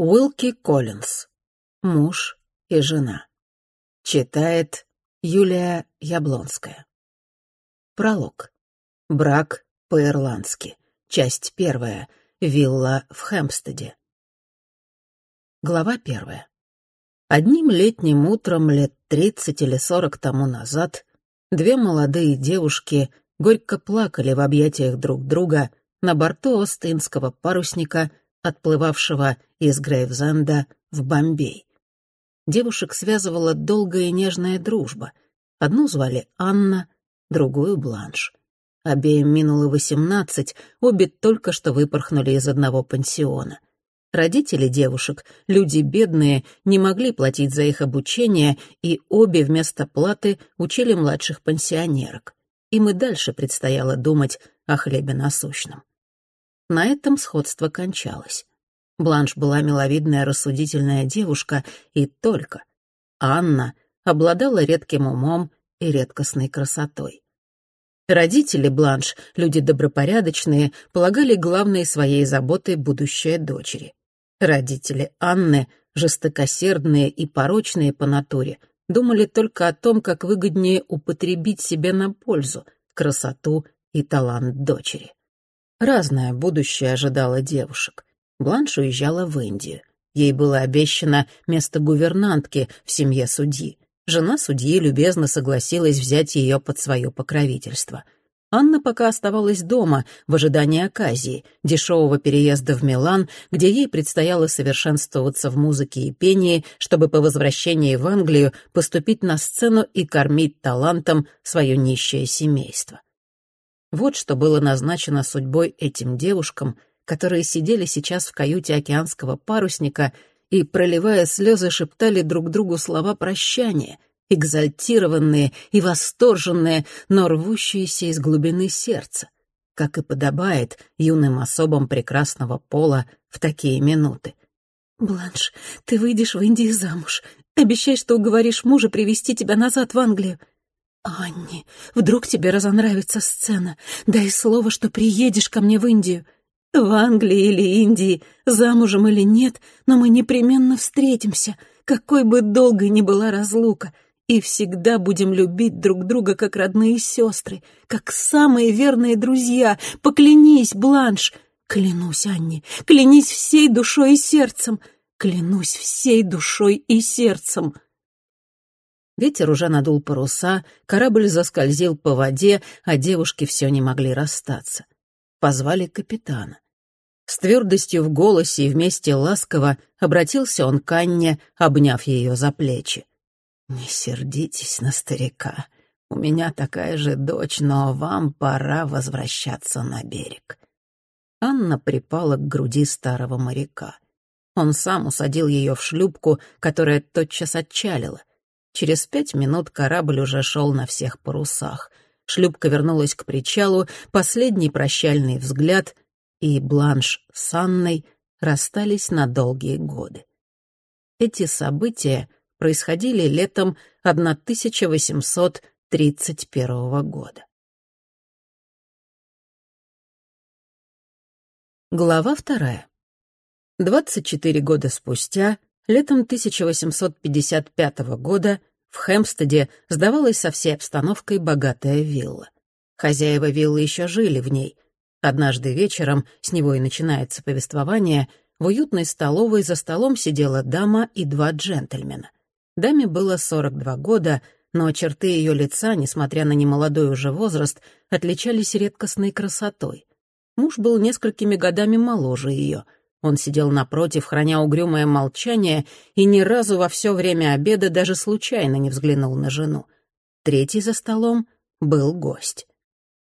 Уилки Коллинз. Муж и жена. Читает Юлия Яблонская. Пролог. Брак по-ирландски. Часть первая. Вилла в Хэмпстеде. Глава первая. Одним летним утром лет тридцать или сорок тому назад две молодые девушки горько плакали в объятиях друг друга на борту Остинского парусника, отплывавшего из Грейвзенда в Бомбей. Девушек связывала долгая и нежная дружба. Одну звали Анна, другую — Бланш. Обеим минуло восемнадцать, обе только что выпорхнули из одного пансиона. Родители девушек, люди бедные, не могли платить за их обучение, и обе вместо платы учили младших пансионерок. Им и дальше предстояло думать о хлебе насущном. На этом сходство кончалось. Бланш была миловидная рассудительная девушка, и только. Анна обладала редким умом и редкостной красотой. Родители Бланш, люди добропорядочные, полагали главной своей заботой будущее дочери. Родители Анны, жестокосердные и порочные по натуре, думали только о том, как выгоднее употребить себе на пользу красоту и талант дочери. Разное будущее ожидало девушек. Бланш уезжала в Индию. Ей было обещано место гувернантки в семье судьи. Жена судьи любезно согласилась взять ее под свое покровительство. Анна пока оставалась дома в ожидании оказии, дешевого переезда в Милан, где ей предстояло совершенствоваться в музыке и пении, чтобы по возвращении в Англию поступить на сцену и кормить талантом свое нищее семейство. Вот что было назначено судьбой этим девушкам, которые сидели сейчас в каюте океанского парусника и, проливая слезы, шептали друг другу слова прощания, экзальтированные и восторженные, но рвущиеся из глубины сердца, как и подобает юным особам прекрасного пола в такие минуты. «Бланш, ты выйдешь в Индии замуж. Обещай, что уговоришь мужа привести тебя назад в Англию. Анни, вдруг тебе разонравится сцена. Дай слово, что приедешь ко мне в Индию. В Англии или Индии, замужем или нет, но мы непременно встретимся, какой бы долгой ни была разлука, и всегда будем любить друг друга как родные сестры, как самые верные друзья. Поклянись, Бланш!» «Клянусь, Анни, клянись всей душой и сердцем! Клянусь всей душой и сердцем!» Ветер уже надул паруса, корабль заскользил по воде, а девушки все не могли расстаться. Позвали капитана. С твердостью в голосе и вместе ласково обратился он к Анне, обняв ее за плечи. «Не сердитесь на старика. У меня такая же дочь, но вам пора возвращаться на берег». Анна припала к груди старого моряка. Он сам усадил ее в шлюпку, которая тотчас отчалила. Через пять минут корабль уже шел на всех парусах. Шлюпка вернулась к причалу, последний прощальный взгляд — и Бланш с Анной расстались на долгие годы. Эти события происходили летом 1831 года. Глава вторая. 24 года спустя, летом 1855 года, в Хэмпстеде сдавалась со всей обстановкой богатая вилла. Хозяева виллы еще жили в ней — Однажды вечером, с него и начинается повествование, в уютной столовой за столом сидела дама и два джентльмена. Даме было 42 года, но черты ее лица, несмотря на немолодой уже возраст, отличались редкостной красотой. Муж был несколькими годами моложе ее. Он сидел напротив, храня угрюмое молчание, и ни разу во все время обеда даже случайно не взглянул на жену. Третий за столом был гость.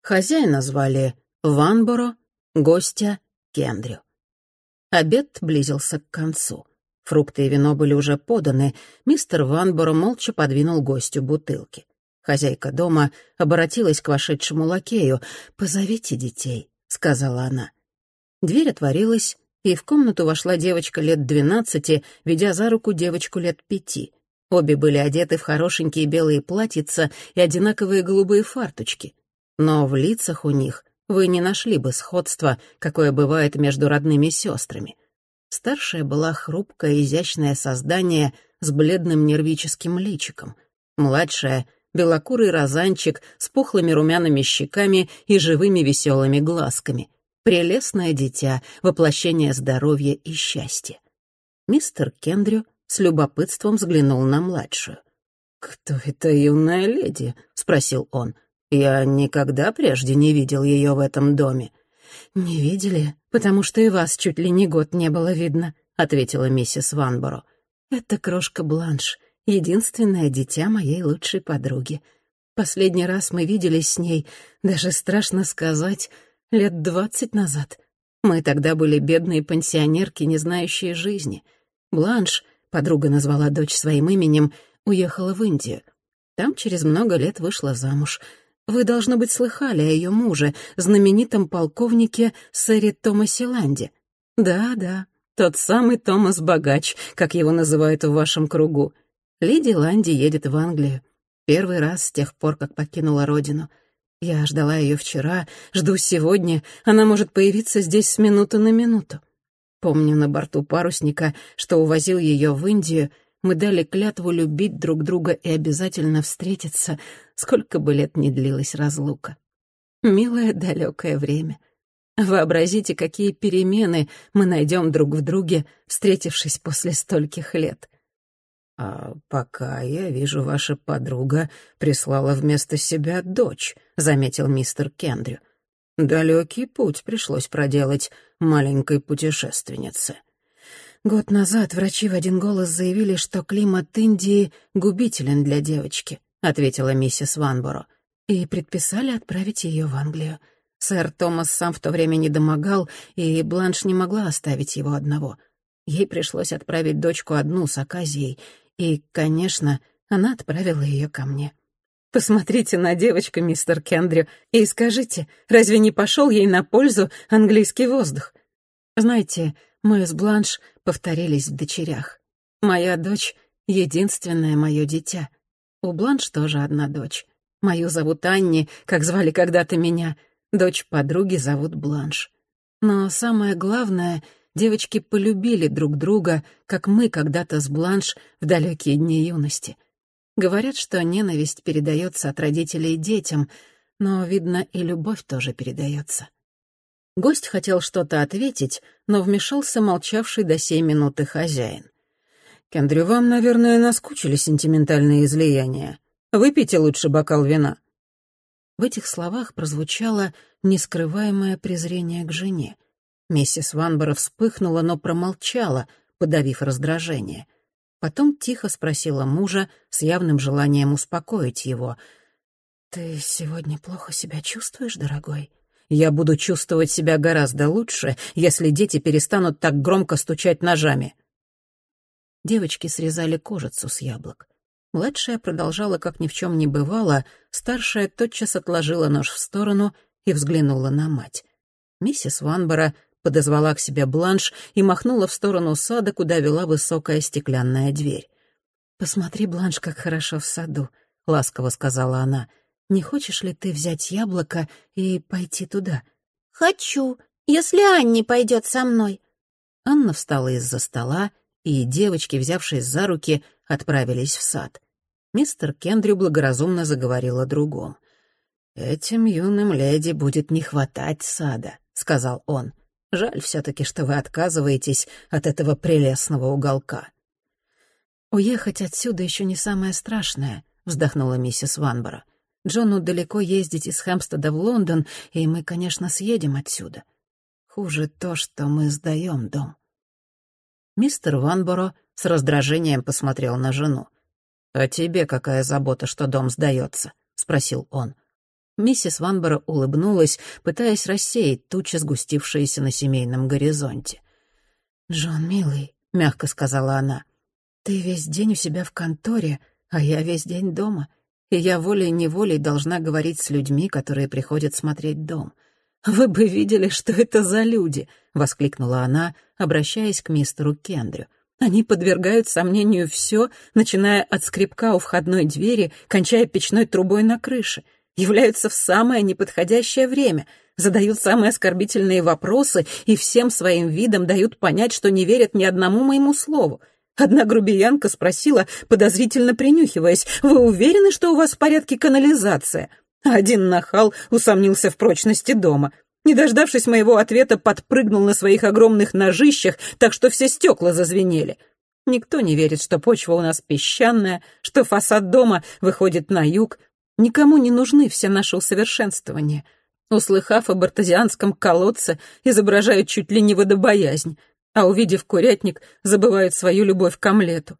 Хозяина звали Ванборо, гостя Кендрю. Обед близился к концу. Фрукты и вино были уже поданы. Мистер Ванборо молча подвинул гостю бутылки. Хозяйка дома обратилась к вошедшему лакею. «Позовите детей», — сказала она. Дверь отворилась, и в комнату вошла девочка лет двенадцати, ведя за руку девочку лет пяти. Обе были одеты в хорошенькие белые платьица и одинаковые голубые фарточки. Но в лицах у них вы не нашли бы сходства, какое бывает между родными сестрами. Старшая была хрупкое, изящное создание с бледным нервическим личиком. Младшая — белокурый розанчик с пухлыми румяными щеками и живыми веселыми глазками. Прелестное дитя, воплощение здоровья и счастья. Мистер Кендрю с любопытством взглянул на младшую. «Кто эта юная леди?» — спросил он. «Я никогда прежде не видел ее в этом доме». «Не видели, потому что и вас чуть ли не год не было видно», — ответила миссис Ванборо. «Это крошка Бланш, единственное дитя моей лучшей подруги. Последний раз мы виделись с ней, даже страшно сказать, лет двадцать назад. Мы тогда были бедные пенсионерки, не знающие жизни. Бланш, подруга назвала дочь своим именем, уехала в Индию. Там через много лет вышла замуж. Вы, должно быть, слыхали о ее муже, знаменитом полковнике сэре Томасе Ланде. Да-да, тот самый Томас Богач, как его называют в вашем кругу. Леди Ланди едет в Англию. Первый раз с тех пор, как покинула родину. Я ждала ее вчера, жду сегодня. Она может появиться здесь с минуты на минуту. Помню на борту парусника, что увозил ее в Индию — мы дали клятву любить друг друга и обязательно встретиться, сколько бы лет ни длилась разлука. Милое далекое время. Вообразите, какие перемены мы найдем друг в друге, встретившись после стольких лет. «А пока я вижу, ваша подруга прислала вместо себя дочь», — заметил мистер Кендрю. «Далекий путь пришлось проделать маленькой путешественнице». Год назад врачи в один голос заявили, что климат Индии губителен для девочки, ответила миссис Ванборо, и предписали отправить ее в Англию. Сэр Томас сам в то время не домогал, и Бланш не могла оставить его одного. Ей пришлось отправить дочку одну с Аказией, и, конечно, она отправила ее ко мне. Посмотрите на девочку, мистер Кендрю, и скажите, разве не пошел ей на пользу английский воздух? Знаете, мы с Бланш повторились в дочерях. Моя дочь — единственное мое дитя. У Бланш тоже одна дочь. Мою зовут Анни, как звали когда-то меня. Дочь подруги зовут Бланш. Но самое главное, девочки полюбили друг друга, как мы когда-то с Бланш в далекие дни юности. Говорят, что ненависть передается от родителей детям, но, видно, и любовь тоже передается. Гость хотел что-то ответить, но вмешался молчавший до сей минуты хозяин. «Кендрю, вам, наверное, наскучили сентиментальные излияния. Выпейте лучше бокал вина». В этих словах прозвучало нескрываемое презрение к жене. Миссис Ванбора вспыхнула, но промолчала, подавив раздражение. Потом тихо спросила мужа с явным желанием успокоить его. «Ты сегодня плохо себя чувствуешь, дорогой?» Я буду чувствовать себя гораздо лучше, если дети перестанут так громко стучать ножами. Девочки срезали кожицу с яблок. Младшая продолжала, как ни в чем не бывало, старшая тотчас отложила нож в сторону и взглянула на мать. Миссис Ванбора подозвала к себе бланш и махнула в сторону сада, куда вела высокая стеклянная дверь. «Посмотри, бланш, как хорошо в саду», — ласково сказала она. — не хочешь ли ты взять яблоко и пойти туда?» «Хочу, если Анни пойдет со мной». Анна встала из-за стола, и девочки, взявшись за руки, отправились в сад. Мистер Кендрю благоразумно заговорил о другом. «Этим юным леди будет не хватать сада», — сказал он. «Жаль все-таки, что вы отказываетесь от этого прелестного уголка». «Уехать отсюда еще не самое страшное», — вздохнула миссис Ванбора. Джону далеко ездить из Хэмпстеда в Лондон, и мы, конечно, съедем отсюда. Хуже то, что мы сдаем дом. Мистер Ванборо с раздражением посмотрел на жену. «А тебе какая забота, что дом сдается?» — спросил он. Миссис Ванборо улыбнулась, пытаясь рассеять тучи, сгустившиеся на семейном горизонте. «Джон, милый», — мягко сказала она, — «ты весь день у себя в конторе, а я весь день дома и я волей-неволей должна говорить с людьми, которые приходят смотреть дом. «Вы бы видели, что это за люди!» — воскликнула она, обращаясь к мистеру Кендрю. «Они подвергают сомнению все, начиная от скребка у входной двери, кончая печной трубой на крыше. Являются в самое неподходящее время, задают самые оскорбительные вопросы и всем своим видом дают понять, что не верят ни одному моему слову. Одна грубиянка спросила, подозрительно принюхиваясь, «Вы уверены, что у вас в порядке канализация?» один нахал усомнился в прочности дома. Не дождавшись моего ответа, подпрыгнул на своих огромных ножищах, так что все стекла зазвенели. Никто не верит, что почва у нас песчаная, что фасад дома выходит на юг. Никому не нужны все наши усовершенствования. Услыхав об артезианском колодце, изображают чуть ли не водобоязнь, а увидев курятник, забывают свою любовь к омлету.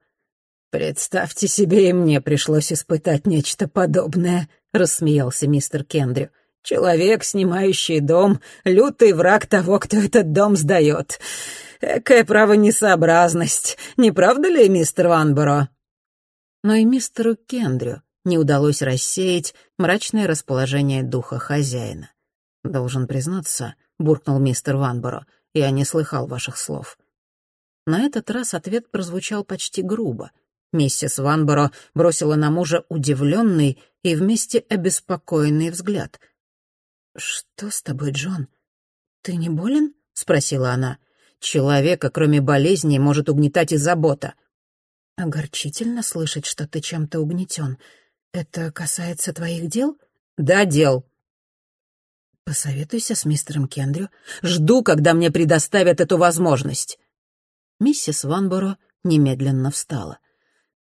«Представьте себе, и мне пришлось испытать нечто подобное», — рассмеялся мистер Кендрю. «Человек, снимающий дом, лютый враг того, кто этот дом сдает. Какая право не правда ли, мистер Ванборо?» Но и мистеру Кендрю не удалось рассеять мрачное расположение духа хозяина. «Должен признаться», — буркнул мистер Ванборо, — «я не слыхал ваших слов». На этот раз ответ прозвучал почти грубо. Миссис Ванборо бросила на мужа удивленный и вместе обеспокоенный взгляд. «Что с тобой, Джон? Ты не болен?» — спросила она. Человека, кроме болезней, может угнетать и забота. Огорчительно слышать, что ты чем-то угнетен. Это касается твоих дел? Да, дел. Посоветуйся с мистером Кендрю. Жду, когда мне предоставят эту возможность. Миссис Ванборо немедленно встала.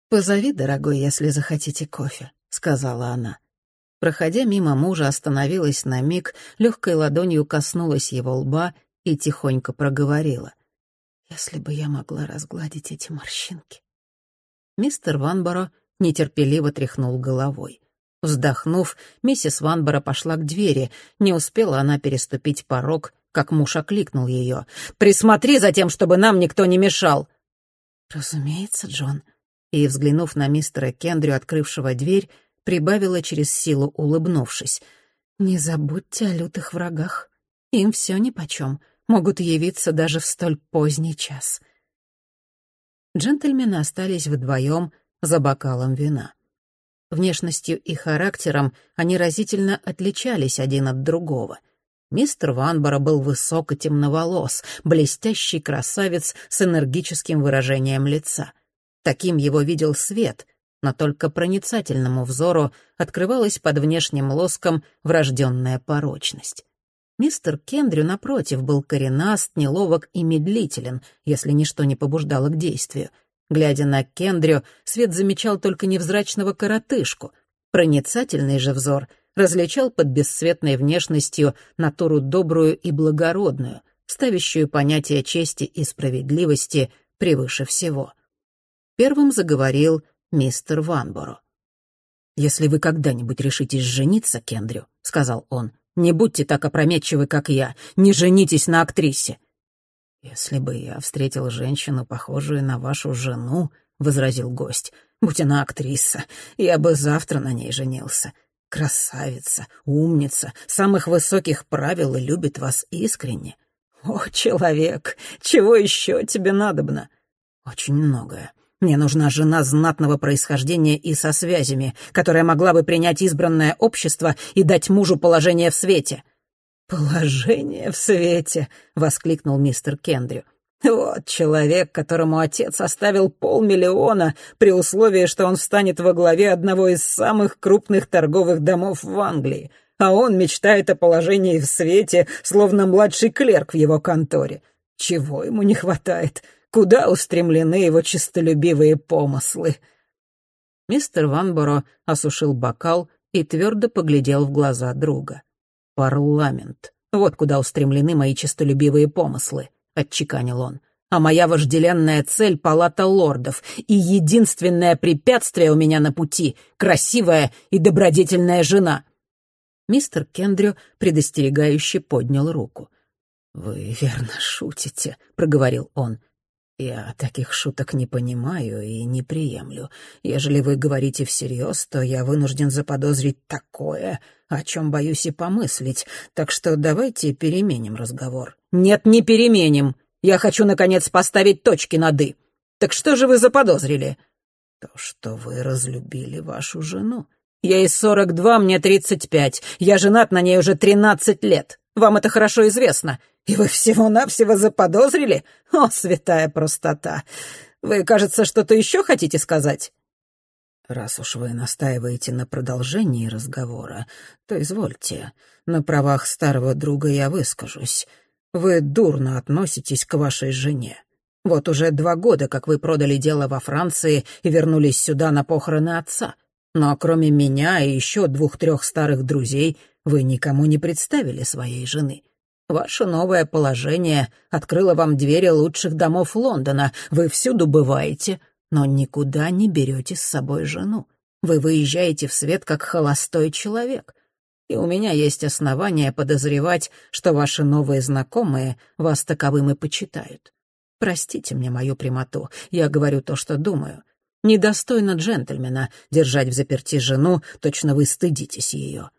«Позови, дорогой, если захотите кофе», — сказала она. Проходя мимо мужа, остановилась на миг, легкой ладонью коснулась его лба и тихонько проговорила. «Если бы я могла разгладить эти морщинки». Мистер Ванборо нетерпеливо тряхнул головой. Вздохнув, миссис Ванборо пошла к двери. Не успела она переступить порог, как муж окликнул ее. «Присмотри за тем, чтобы нам никто не мешал!» «Разумеется, Джон». И, взглянув на мистера Кендрю, открывшего дверь, прибавила через силу, улыбнувшись. «Не забудьте о лютых врагах. Им все нипочем могут явиться даже в столь поздний час. Джентльмены остались вдвоем за бокалом вина. Внешностью и характером они разительно отличались один от другого. Мистер Ванбора был высок и темноволос, блестящий красавец с энергическим выражением лица. Таким его видел свет, но только проницательному взору открывалась под внешним лоском врожденная порочность. Мистер Кендрю, напротив, был коренаст, неловок и медлителен, если ничто не побуждало к действию. Глядя на Кендрю, Свет замечал только невзрачного коротышку. Проницательный же взор различал под бесцветной внешностью натуру добрую и благородную, ставящую понятие чести и справедливости превыше всего. Первым заговорил мистер Ванборо. «Если вы когда-нибудь решитесь жениться, Кендрю», — сказал он, не будьте так опрометчивы, как я. Не женитесь на актрисе». «Если бы я встретил женщину, похожую на вашу жену», — возразил гость, — «будь она актриса, я бы завтра на ней женился. Красавица, умница, самых высоких правил и любит вас искренне. О, человек, чего еще тебе надобно?» «Очень многое. Мне нужна жена знатного происхождения и со связями, которая могла бы принять избранное общество и дать мужу положение в свете». «Положение в свете!» — воскликнул мистер Кендрю. «Вот человек, которому отец оставил полмиллиона при условии, что он встанет во главе одного из самых крупных торговых домов в Англии, а он мечтает о положении в свете, словно младший клерк в его конторе. Чего ему не хватает? Куда устремлены его честолюбивые помыслы?» Мистер Ванборо осушил бокал и твердо поглядел в глаза друга. «Парламент. Вот куда устремлены мои честолюбивые помыслы», — отчеканил он. «А моя вожделенная цель — палата лордов, и единственное препятствие у меня на пути — красивая и добродетельная жена». Мистер Кендрю предостерегающе поднял руку. «Вы верно шутите», — проговорил он. «Я таких шуток не понимаю и не приемлю. Ежели вы говорите всерьез, то я вынужден заподозрить такое, о чем боюсь и помыслить, так что давайте переменим разговор». «Нет, не переменим. Я хочу, наконец, поставить точки над «и». Так что же вы заподозрили?» «То, что вы разлюбили вашу жену. Ей сорок два, мне тридцать пять. Я женат на ней уже тринадцать лет. Вам это хорошо известно. И вы всего-навсего заподозрили? О, святая простота! Вы, кажется, что-то еще хотите сказать?» «Раз уж вы настаиваете на продолжении разговора, то извольте. На правах старого друга я выскажусь. Вы дурно относитесь к вашей жене. Вот уже два года, как вы продали дело во Франции и вернулись сюда на похороны отца. Но кроме меня и еще двух-трех старых друзей вы никому не представили своей жены. Ваше новое положение открыло вам двери лучших домов Лондона. Вы всюду бываете, но никуда не берете с собой жену. Вы выезжаете в свет как холостой человек. И у меня есть основания подозревать, что ваши новые знакомые вас таковым и почитают. Простите мне мою прямоту, я говорю то, что думаю. Недостойно джентльмена держать в заперти жену, точно вы стыдитесь ее.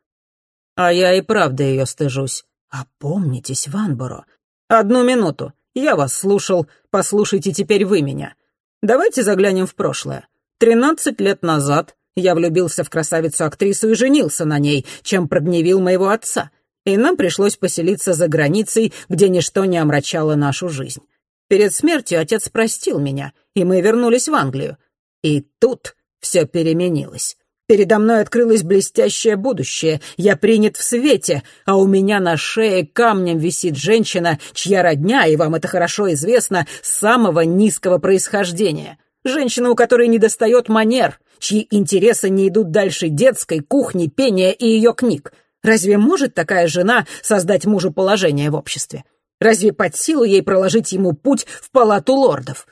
А я и правда ее стыжусь. «Опомнитесь, Ванборо. Одну минуту. Я вас слушал, послушайте теперь вы меня. Давайте заглянем в прошлое. Тринадцать лет назад я влюбился в красавицу-актрису и женился на ней, чем прогневил моего отца. И нам пришлось поселиться за границей, где ничто не омрачало нашу жизнь. Перед смертью отец простил меня, и мы вернулись в Англию. И тут все переменилось. Передо мной открылось блестящее будущее. Я принят в свете, а у меня на шее камнем висит женщина, чья родня, и вам это хорошо известно, самого низкого происхождения. Женщина, у которой недостает манер, чьи интересы не идут дальше детской, кухни, пения и ее книг. Разве может такая жена создать мужу положение в обществе? Разве под силу ей проложить ему путь в палату лордов?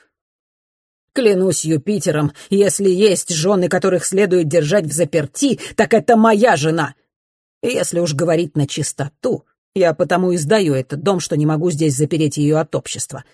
Клянусь Юпитером, если есть жены, которых следует держать в заперти, так это моя жена. Если уж говорить на чистоту, я потому и сдаю этот дом, что не могу здесь запереть ее от общества.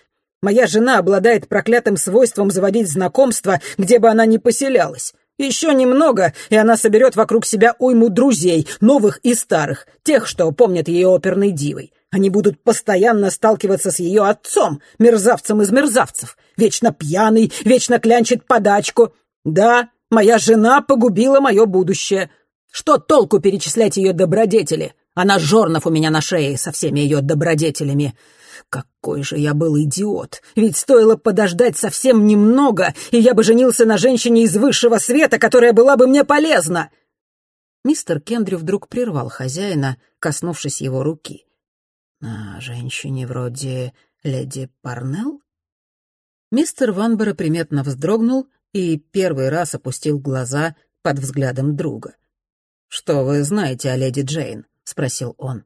Моя жена обладает проклятым свойством заводить знакомства, где бы она ни поселялась. Еще немного, и она соберет вокруг себя уйму друзей, новых и старых, тех, что помнят ее оперной дивой. Они будут постоянно сталкиваться с ее отцом, мерзавцем из мерзавцев. Вечно пьяный, вечно клянчит подачку. Да, моя жена погубила мое будущее. Что толку перечислять ее добродетели? Она жорнов у меня на шее со всеми ее добродетелями. Какой же я был идиот! Ведь стоило подождать совсем немного, и я бы женился на женщине из высшего света, которая была бы мне полезна!» Мистер Кендрю вдруг прервал хозяина, коснувшись его руки. «На женщине вроде леди Парнелл?» Мистер Ванбора приметно вздрогнул и первый раз опустил глаза под взглядом друга. «Что вы знаете о леди Джейн?» — спросил он.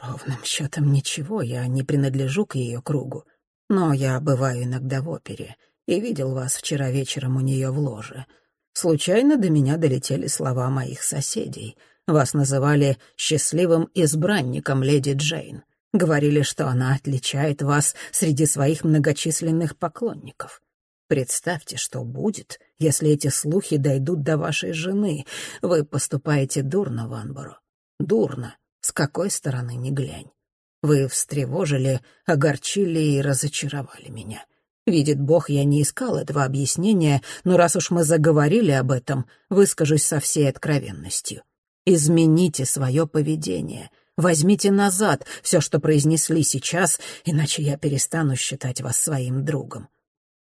«Ровным счетом ничего, я не принадлежу к ее кругу. Но я бываю иногда в опере и видел вас вчера вечером у нее в ложе. Случайно до меня долетели слова моих соседей — вас называли счастливым избранником леди Джейн. Говорили, что она отличает вас среди своих многочисленных поклонников. Представьте, что будет, если эти слухи дойдут до вашей жены. Вы поступаете дурно, Ванборо. Дурно, с какой стороны ни глянь. Вы встревожили, огорчили и разочаровали меня. Видит Бог, я не искал этого объяснения, но раз уж мы заговорили об этом, выскажусь со всей откровенностью. Измените свое поведение. Возьмите назад все, что произнесли сейчас, иначе я перестану считать вас своим другом.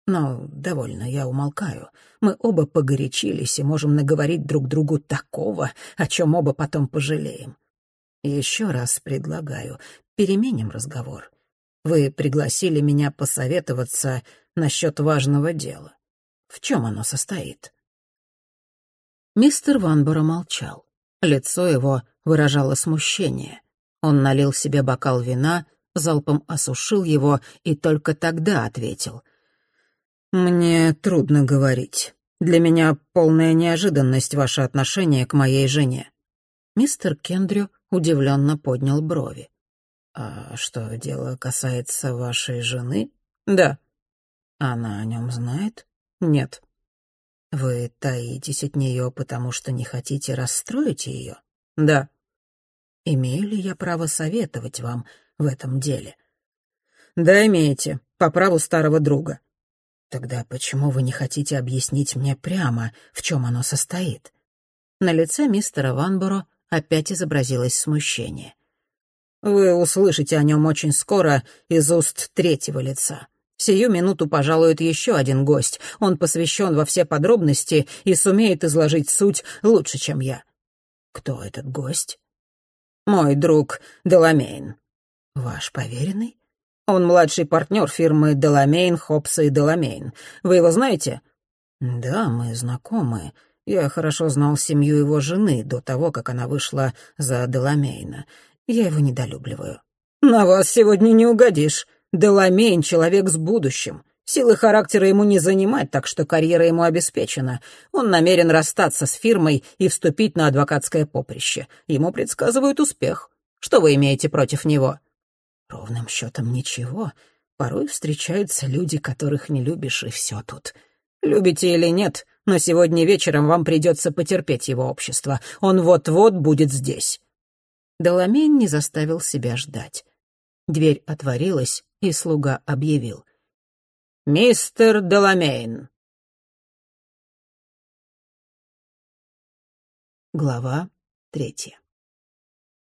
Но довольно, я умолкаю. Мы оба погорячились и можем наговорить друг другу такого, о чем оба потом пожалеем. Еще раз предлагаю, переменим разговор. Вы пригласили меня посоветоваться насчет важного дела. В чем оно состоит?» Мистер Ванборо молчал. Лицо его выражало смущение. Он налил себе бокал вина, залпом осушил его и только тогда ответил. «Мне трудно говорить. Для меня полная неожиданность ваше отношение к моей жене». Мистер Кендрю удивленно поднял брови. «А что, дело касается вашей жены?» «Да». «Она о нем знает?» «Нет». «Вы таитесь от нее, потому что не хотите расстроить ее?» «Да». «Имею ли я право советовать вам в этом деле?» «Да, имеете, по праву старого друга». «Тогда почему вы не хотите объяснить мне прямо, в чем оно состоит?» На лице мистера Ванборо опять изобразилось смущение. «Вы услышите о нем очень скоро из уст третьего лица. Сию минуту пожалует еще один гость. Он посвящен во все подробности и сумеет изложить суть лучше, чем я». «Кто этот гость?» «Мой друг Деламейн». «Ваш поверенный?» «Он младший партнер фирмы Деламейн, Хопса и Деламейн. Вы его знаете?» «Да, мы знакомы. Я хорошо знал семью его жены до того, как она вышла за Деламейна. Я его недолюбливаю». «На вас сегодня не угодишь. Деламейн — человек с будущим. Силы характера ему не занимать, так что карьера ему обеспечена. Он намерен расстаться с фирмой и вступить на адвокатское поприще. Ему предсказывают успех. Что вы имеете против него?» «Ровным счетом ничего. Порой встречаются люди, которых не любишь, и все тут. Любите или нет, но сегодня вечером вам придется потерпеть его общество. Он вот-вот будет здесь». Доломейн не заставил себя ждать. Дверь отворилась, и слуга объявил. «Мистер Доломейн». Глава третья.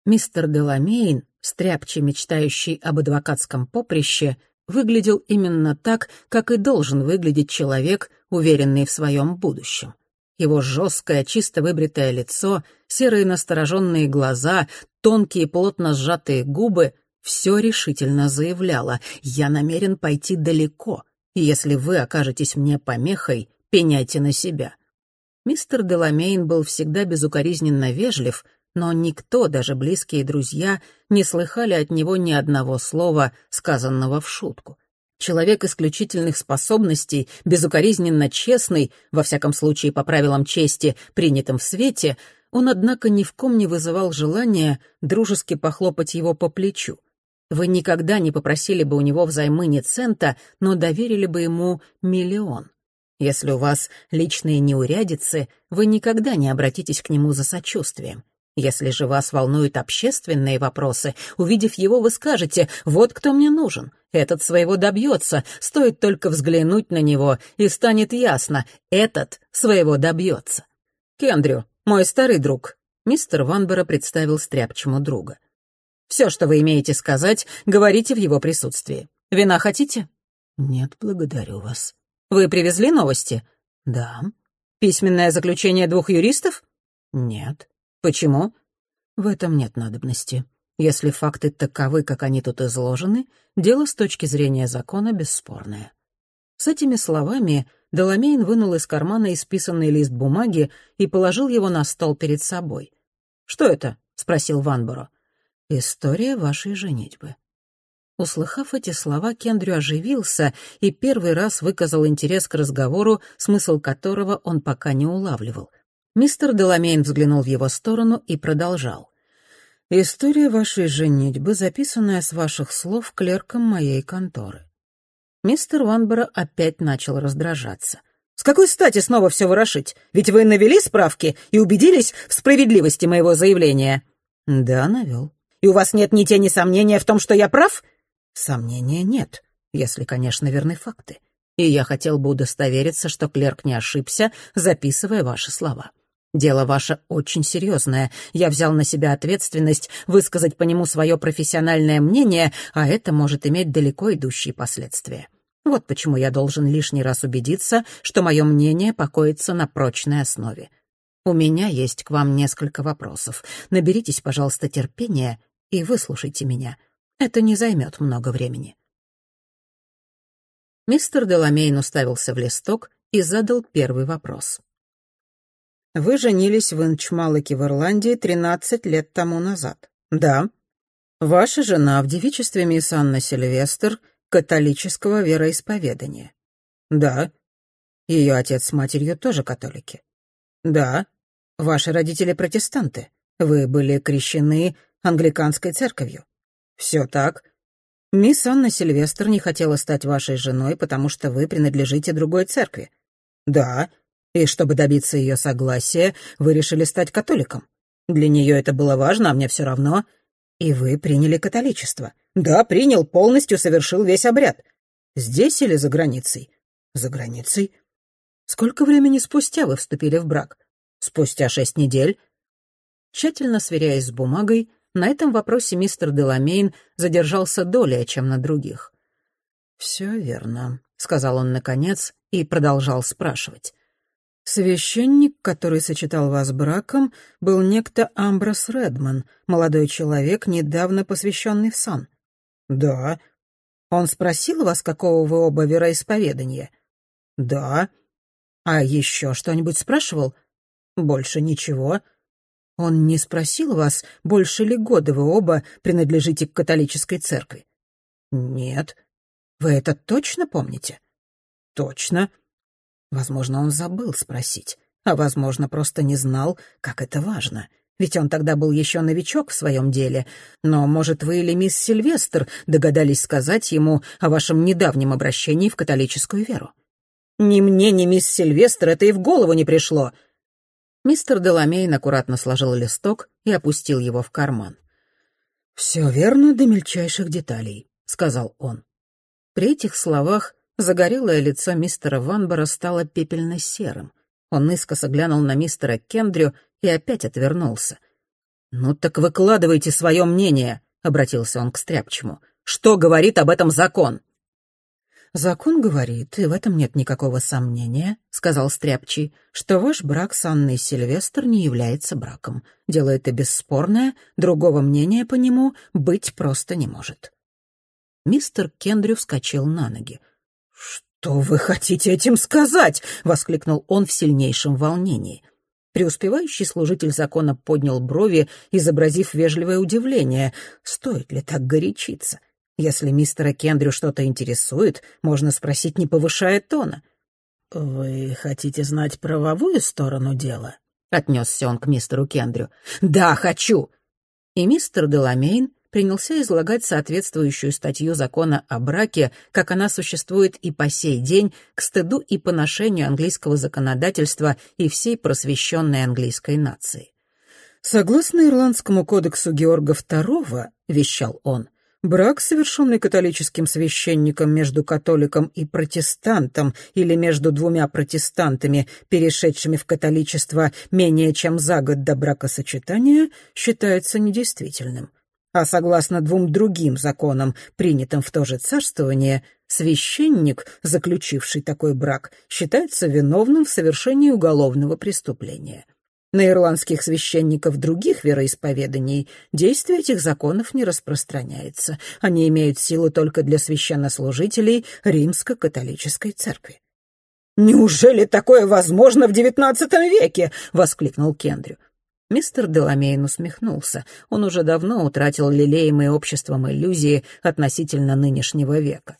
Мистер Деламейн, стряпче мечтающий об адвокатском поприще, выглядел именно так, как и должен выглядеть человек, уверенный в своем будущем. Его жесткое, чисто выбритое лицо, серые настороженные глаза, тонкие плотно сжатые губы — все решительно заявляло «Я намерен пойти далеко, и если вы окажетесь мне помехой, пеняйте на себя». Мистер Деламейн был всегда безукоризненно вежлив, но никто, даже близкие друзья, не слыхали от него ни одного слова, сказанного в шутку. Человек исключительных способностей, безукоризненно честный, во всяком случае по правилам чести, принятым в свете, он, однако, ни в ком не вызывал желания дружески похлопать его по плечу. Вы никогда не попросили бы у него взаймы ни цента, но доверили бы ему миллион. Если у вас личные неурядицы, вы никогда не обратитесь к нему за сочувствием. Если же вас волнуют общественные вопросы, увидев его, вы скажете «Вот кто мне нужен». Этот своего добьется, стоит только взглянуть на него, и станет ясно, этот своего добьется. Кендрю, мой старый друг. Мистер Ванбера представил стряпчему друга. Все, что вы имеете сказать, говорите в его присутствии. Вина хотите? Нет, благодарю вас. Вы привезли новости? Да. Письменное заключение двух юристов? Нет. Почему? В этом нет надобности. Если факты таковы, как они тут изложены, дело с точки зрения закона бесспорное. С этими словами Доломейн вынул из кармана исписанный лист бумаги и положил его на стол перед собой. «Что это?» — спросил Ванборо. «История вашей женитьбы». Услыхав эти слова, Кендрю оживился и первый раз выказал интерес к разговору, смысл которого он пока не улавливал — Мистер Деламейн взглянул в его сторону и продолжал. «История вашей женитьбы, записанная с ваших слов клерком моей конторы». Мистер Ванбора опять начал раздражаться. «С какой стати снова все ворошить? Ведь вы навели справки и убедились в справедливости моего заявления?» «Да, навел». «И у вас нет ни тени сомнения в том, что я прав?» «Сомнения нет, если, конечно, верны факты. И я хотел бы удостовериться, что клерк не ошибся, записывая ваши слова». Дело ваше очень серьезное. Я взял на себя ответственность высказать по нему свое профессиональное мнение, а это может иметь далеко идущие последствия. Вот почему я должен лишний раз убедиться, что мое мнение покоится на прочной основе. У меня есть к вам несколько вопросов. Наберитесь, пожалуйста, терпения и выслушайте меня. Это не займет много времени. Мистер Деламейн уставился в листок и задал первый вопрос. Вы женились в Инчмалыке в Ирландии 13 лет тому назад. Да. Ваша жена в девичестве мисс Анна Сильвестр католического вероисповедания. Да. Ее отец с матерью тоже католики. Да. Ваши родители протестанты. Вы были крещены англиканской церковью. Все так. Мисс Анна Сильвестр не хотела стать вашей женой, потому что вы принадлежите другой церкви. Да. И чтобы добиться ее согласия, вы решили стать католиком. Для нее это было важно, а мне все равно. И вы приняли католичество. Да, принял, полностью совершил весь обряд. Здесь или за границей? За границей. Сколько времени спустя вы вступили в брак? Спустя шесть недель». Тщательно сверяясь с бумагой, на этом вопросе мистер Деламейн задержался долее, чем на других. «Все верно», — сказал он наконец и продолжал спрашивать. «Священник, который сочетал вас браком, был некто Амброс Редман, молодой человек, недавно посвященный в сан». «Да». «Он спросил вас, какого вы оба вероисповедания?» «Да». «А еще что-нибудь спрашивал?» «Больше ничего». «Он не спросил вас, больше ли года вы оба принадлежите к католической церкви?» «Нет». «Вы это точно помните?» «Точно». Возможно, он забыл спросить, а, возможно, просто не знал, как это важно. Ведь он тогда был еще новичок в своем деле. Но, может, вы или мисс Сильвестр догадались сказать ему о вашем недавнем обращении в католическую веру? Ни мне, ни мисс Сильвестр это и в голову не пришло. Мистер Деламейн аккуратно сложил листок и опустил его в карман. «Все верно до мельчайших деталей», — сказал он. При этих словах Загорелое лицо мистера Ванбора стало пепельно-серым. Он искоса глянул на мистера Кендрю и опять отвернулся. «Ну так выкладывайте свое мнение», — обратился он к Стряпчему. «Что говорит об этом закон?» «Закон говорит, и в этом нет никакого сомнения», — сказал Стряпчий, «что ваш брак с Анной Сильвестр не является браком. Дело это бесспорное, другого мнения по нему быть просто не может». Мистер Кендрю вскочил на ноги. «Что вы хотите этим сказать?» — воскликнул он в сильнейшем волнении. Преуспевающий служитель закона поднял брови, изобразив вежливое удивление. Стоит ли так горячиться? Если мистера Кендрю что-то интересует, можно спросить, не повышая тона. «Вы хотите знать правовую сторону дела?» — отнесся он к мистеру Кендрю. «Да, хочу!» И мистер Деламейн принялся излагать соответствующую статью закона о браке, как она существует и по сей день, к стыду и поношению английского законодательства и всей просвещенной английской нации. «Согласно Ирландскому кодексу Георга II, — вещал он, — Брак, совершенный католическим священником между католиком и протестантом или между двумя протестантами, перешедшими в католичество менее чем за год до бракосочетания, считается недействительным а согласно двум другим законам, принятым в то же царствование, священник, заключивший такой брак, считается виновным в совершении уголовного преступления. На ирландских священников других вероисповеданий действие этих законов не распространяется. Они имеют силу только для священнослужителей римско-католической церкви. «Неужели такое возможно в девятнадцатом веке?» — воскликнул Кендрю. Мистер Деламейн усмехнулся. Он уже давно утратил лелеемые обществом иллюзии относительно нынешнего века.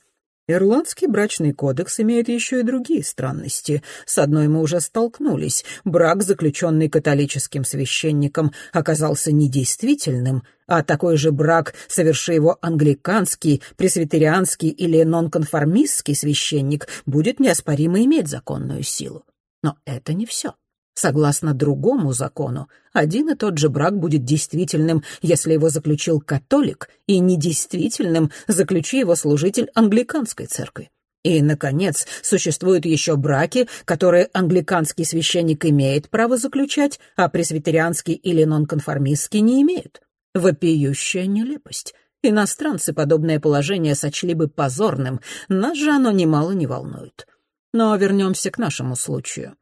Ирландский брачный кодекс имеет еще и другие странности. С одной мы уже столкнулись. Брак, заключенный католическим священником, оказался недействительным, а такой же брак, соверши его англиканский, пресвитерианский или нонконформистский священник, будет неоспоримо иметь законную силу. Но это не все. Согласно другому закону, один и тот же брак будет действительным, если его заключил католик, и недействительным, заключи его служитель англиканской церкви. И, наконец, существуют еще браки, которые англиканский священник имеет право заключать, а пресвитерианский или нонконформистский не имеют. Вопиющая нелепость. Иностранцы подобное положение сочли бы позорным, нас же оно немало не волнует. Но вернемся к нашему случаю.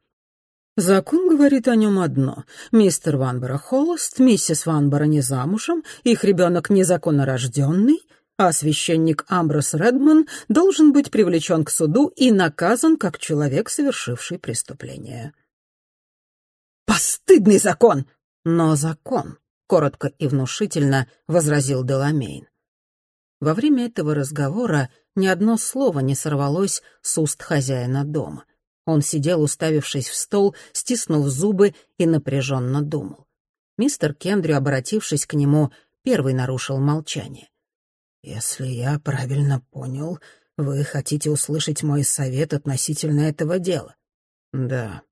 Закон говорит о нем одно. Мистер Ванбора холост, миссис Ванбора не замужем, их ребенок незаконно рожденный, а священник Амброс Редман должен быть привлечен к суду и наказан как человек, совершивший преступление. «Постыдный закон!» «Но закон», — коротко и внушительно возразил Деламейн. Во время этого разговора ни одно слово не сорвалось с уст хозяина дома. Он сидел, уставившись в стол, стиснув зубы и напряженно думал. Мистер Кендрю, обратившись к нему, первый нарушил молчание. «Если я правильно понял, вы хотите услышать мой совет относительно этого дела?» «Да».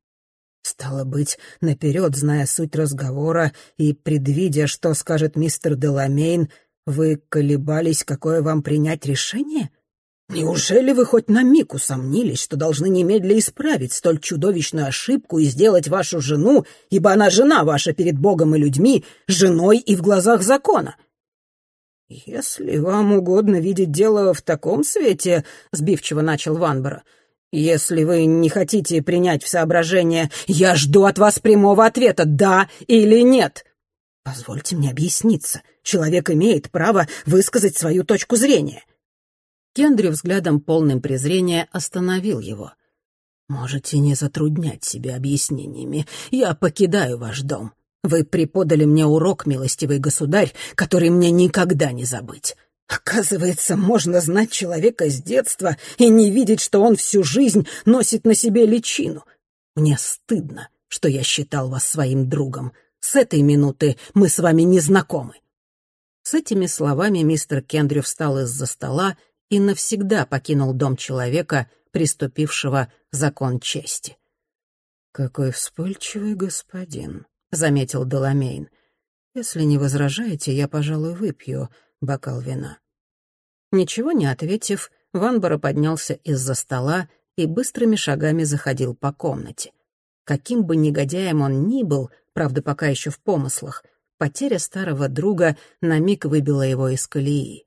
«Стало быть, наперед, зная суть разговора и предвидя, что скажет мистер Деламейн, вы колебались, какое вам принять решение?» Неужели вы хоть на миг усомнились, что должны немедля исправить столь чудовищную ошибку и сделать вашу жену, ибо она жена ваша перед Богом и людьми, женой и в глазах закона? Если вам угодно видеть дело в таком свете, — сбивчиво начал Ванбора, — если вы не хотите принять в соображение, я жду от вас прямого ответа «да» или «нет». Позвольте мне объясниться. Человек имеет право высказать свою точку зрения. Кендри взглядом полным презрения остановил его. «Можете не затруднять себя объяснениями. Я покидаю ваш дом. Вы преподали мне урок, милостивый государь, который мне никогда не забыть. Оказывается, можно знать человека с детства и не видеть, что он всю жизнь носит на себе личину. Мне стыдно, что я считал вас своим другом. С этой минуты мы с вами не знакомы». С этими словами мистер Кендрю встал из-за стола и навсегда покинул дом человека, приступившего закон чести. «Какой вспыльчивый господин», — заметил Деламейн. «Если не возражаете, я, пожалуй, выпью бокал вина». Ничего не ответив, Ванбора поднялся из-за стола и быстрыми шагами заходил по комнате. Каким бы негодяем он ни был, правда, пока еще в помыслах, потеря старого друга на миг выбила его из колеи.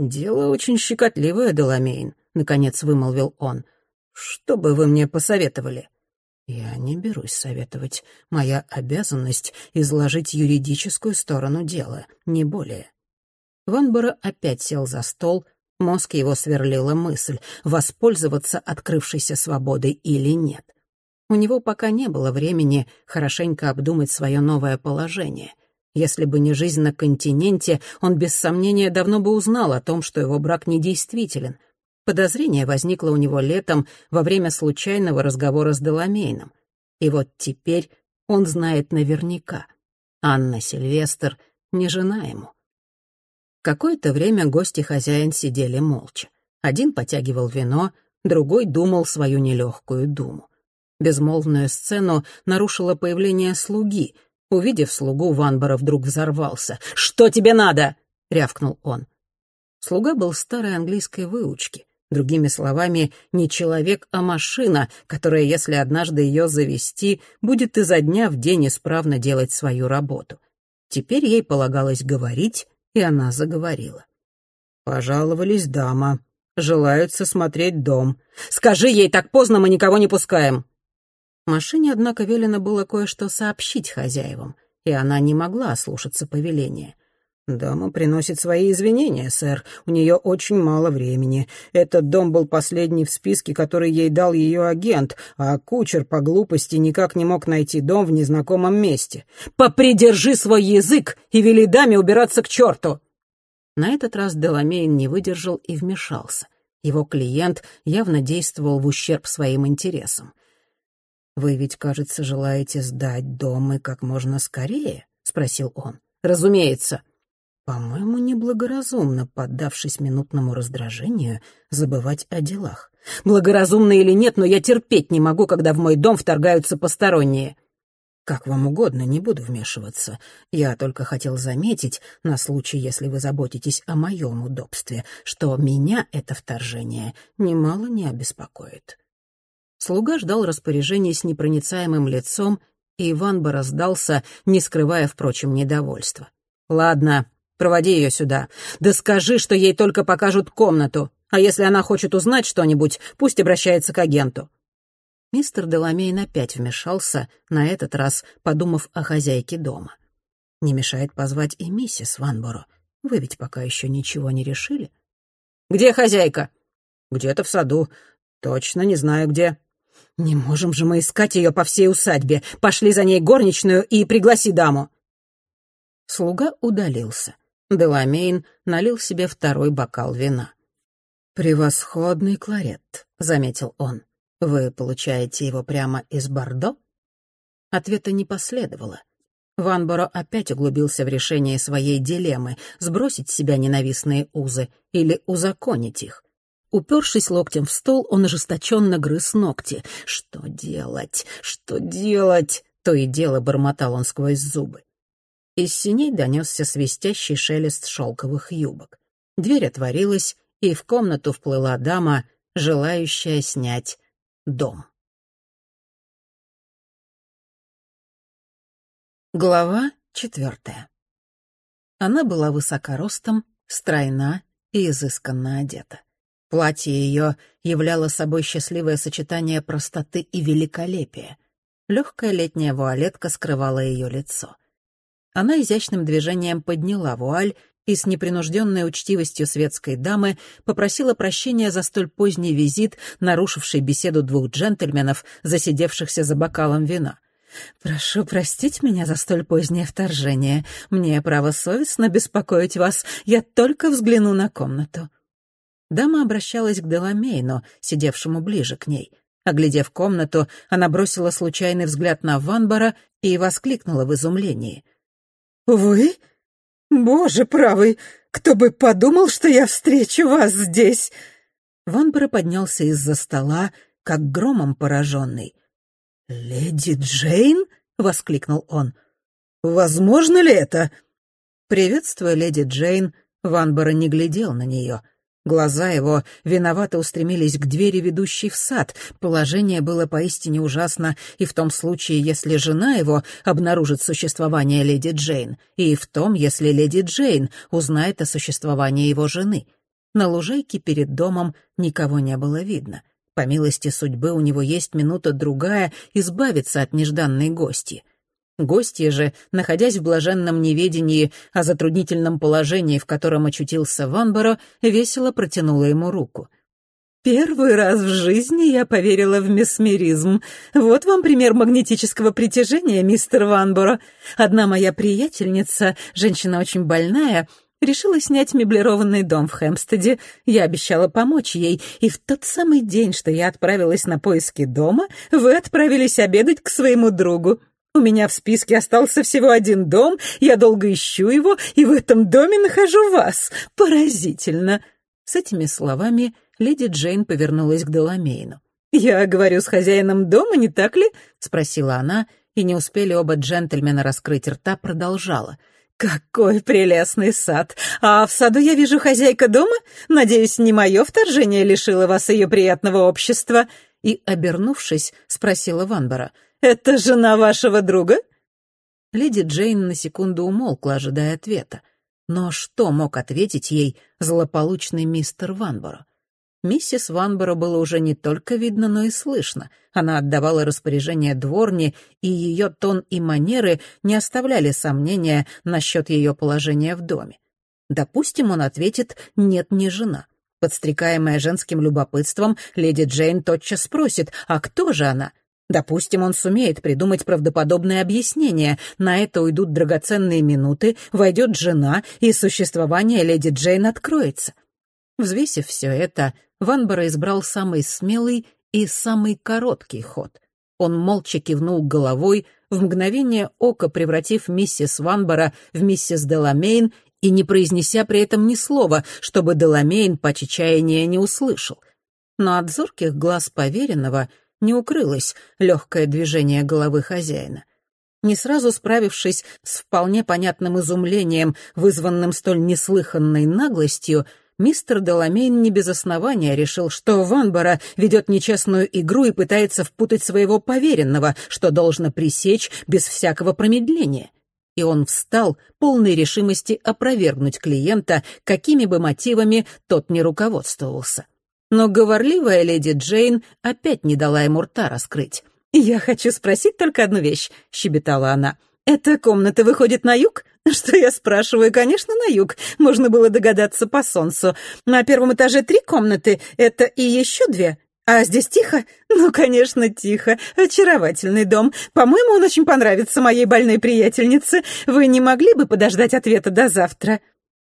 «Дело очень щекотливое, Деламейн», — наконец вымолвил он. «Что бы вы мне посоветовали?» «Я не берусь советовать. Моя обязанность — изложить юридическую сторону дела, не более». Ванбора опять сел за стол, мозг его сверлила мысль, воспользоваться открывшейся свободой или нет. У него пока не было времени хорошенько обдумать свое новое положение. Если бы не жизнь на континенте, он без сомнения давно бы узнал о том, что его брак недействителен. Подозрение возникло у него летом во время случайного разговора с Деламейном. И вот теперь он знает наверняка. Анна Сильвестр не жена ему. Какое-то время гости хозяин сидели молча. Один потягивал вино, другой думал свою нелегкую думу. Безмолвную сцену нарушило появление слуги — Увидев слугу, Ванбора вдруг взорвался. «Что тебе надо?» — рявкнул он. Слуга был старой английской выучки. Другими словами, не человек, а машина, которая, если однажды ее завести, будет изо дня в день исправно делать свою работу. Теперь ей полагалось говорить, и она заговорила. «Пожаловались дама. Желают смотреть дом. Скажи ей, так поздно мы никого не пускаем!» Машине, однако, велено было кое-что сообщить хозяевам, и она не могла ослушаться повеления. «Дама приносит свои извинения, сэр. У нее очень мало времени. Этот дом был последний в списке, который ей дал ее агент, а кучер по глупости никак не мог найти дом в незнакомом месте. «Попридержи свой язык и вели даме убираться к черту!» На этот раз Деламейн не выдержал и вмешался. Его клиент явно действовал в ущерб своим интересам. «Вы ведь, кажется, желаете сдать дом и как можно скорее?» — спросил он. «Разумеется». «По-моему, неблагоразумно, поддавшись минутному раздражению, забывать о делах». «Благоразумно или нет, но я терпеть не могу, когда в мой дом вторгаются посторонние». «Как вам угодно, не буду вмешиваться. Я только хотел заметить, на случай, если вы заботитесь о моем удобстве, что меня это вторжение немало не обеспокоит». Слуга ждал распоряжений с непроницаемым лицом, и Иван бы раздался, не скрывая, впрочем, недовольства. «Ладно, проводи ее сюда. Да скажи, что ей только покажут комнату, а если она хочет узнать что-нибудь, пусть обращается к агенту». Мистер Деламейн опять вмешался, на этот раз подумав о хозяйке дома. «Не мешает позвать и миссис Ванборо. Вы ведь пока еще ничего не решили?» «Где хозяйка?» «Где-то в саду. Точно не знаю где». «Не можем же мы искать ее по всей усадьбе. Пошли за ней горничную и пригласи даму». Слуга удалился. Деламейн налил себе второй бокал вина. «Превосходный кларет», — заметил он. «Вы получаете его прямо из Бордо?» Ответа не последовало. Ванборо опять углубился в решение своей дилеммы — сбросить с себя ненавистные узы или узаконить их. Упершись локтем в стол, он ожесточенно грыз ногти. «Что делать? Что делать?» — то и дело бормотал он сквозь зубы. Из синей донесся свистящий шелест шелковых юбок. Дверь отворилась, и в комнату вплыла дама, желающая снять дом. Глава четвертая. Она была высокоростом, стройна и изысканно одета. Платье ее являло собой счастливое сочетание простоты и великолепия. Легкая летняя вуалетка скрывала ее лицо. Она изящным движением подняла вуаль и с непринужденной учтивостью светской дамы попросила прощения за столь поздний визит, нарушивший беседу двух джентльменов, засидевшихся за бокалом вина. «Прошу простить меня за столь позднее вторжение. Мне право совестно беспокоить вас. Я только взгляну на комнату». Дама обращалась к Деламейну, сидевшему ближе к ней. Оглядев комнату, она бросила случайный взгляд на Ванбара и воскликнула в изумлении. «Вы? Боже правый, кто бы подумал, что я встречу вас здесь!» Ванбара поднялся из-за стола, как громом пораженный. «Леди Джейн?» — воскликнул он. «Возможно ли это?» Приветствуя леди Джейн, Ванбара не глядел на нее. Глаза его виновато устремились к двери, ведущей в сад. Положение было поистине ужасно и в том случае, если жена его обнаружит существование леди Джейн, и в том, если леди Джейн узнает о существовании его жены. На лужайке перед домом никого не было видно. По милости судьбы у него есть минута-другая избавиться от нежданной гости. Гостья же, находясь в блаженном неведении о затруднительном положении, в котором очутился Ванборо, весело протянула ему руку. «Первый раз в жизни я поверила в месмеризм. Вот вам пример магнетического притяжения, мистер Ванборо. Одна моя приятельница, женщина очень больная, решила снять меблированный дом в Хэмпстеде. Я обещала помочь ей, и в тот самый день, что я отправилась на поиски дома, вы отправились обедать к своему другу. У меня в списке остался всего один дом, я долго ищу его, и в этом доме нахожу вас. Поразительно!» С этими словами леди Джейн повернулась к Деламейну. «Я говорю с хозяином дома, не так ли?» — спросила она, и не успели оба джентльмена раскрыть рта, продолжала — «Какой прелестный сад! А в саду я вижу хозяйка дома? Надеюсь, не мое вторжение лишило вас ее приятного общества?» И, обернувшись, спросила Ванбара. «Это жена вашего друга?» Леди Джейн на секунду умолкла, ожидая ответа. Но что мог ответить ей злополучный мистер Ванборо? Миссис Ванборо было уже не только видно, но и слышно. Она отдавала распоряжение дворни, и ее тон и манеры не оставляли сомнения насчет ее положения в доме. Допустим, он ответит «нет, не жена». Подстрекаемая женским любопытством, леди Джейн тотчас спросит «а кто же она?». Допустим, он сумеет придумать правдоподобное объяснение. На это уйдут драгоценные минуты, войдет жена, и существование леди Джейн откроется. Взвесив все это, Ванбора избрал самый смелый и самый короткий ход. Он молча кивнул головой, в мгновение ока превратив миссис Ванбора в миссис Деламейн и не произнеся при этом ни слова, чтобы Деламейн по чаяния не услышал. Но от зорких глаз поверенного не укрылось легкое движение головы хозяина. Не сразу справившись с вполне понятным изумлением, вызванным столь неслыханной наглостью, мистер Деламейн не без основания решил, что Ванбора ведет нечестную игру и пытается впутать своего поверенного, что должно пресечь без всякого промедления. И он встал, полной решимости опровергнуть клиента, какими бы мотивами тот не руководствовался. Но говорливая леди Джейн опять не дала ему рта раскрыть. «Я хочу спросить только одну вещь», — щебетала она. «Эта комната выходит на юг?» «Что я спрашиваю? Конечно, на юг. Можно было догадаться по солнцу. На первом этаже три комнаты, это и еще две. А здесь тихо? Ну, конечно, тихо. Очаровательный дом. По-моему, он очень понравится моей больной приятельнице. Вы не могли бы подождать ответа до завтра?»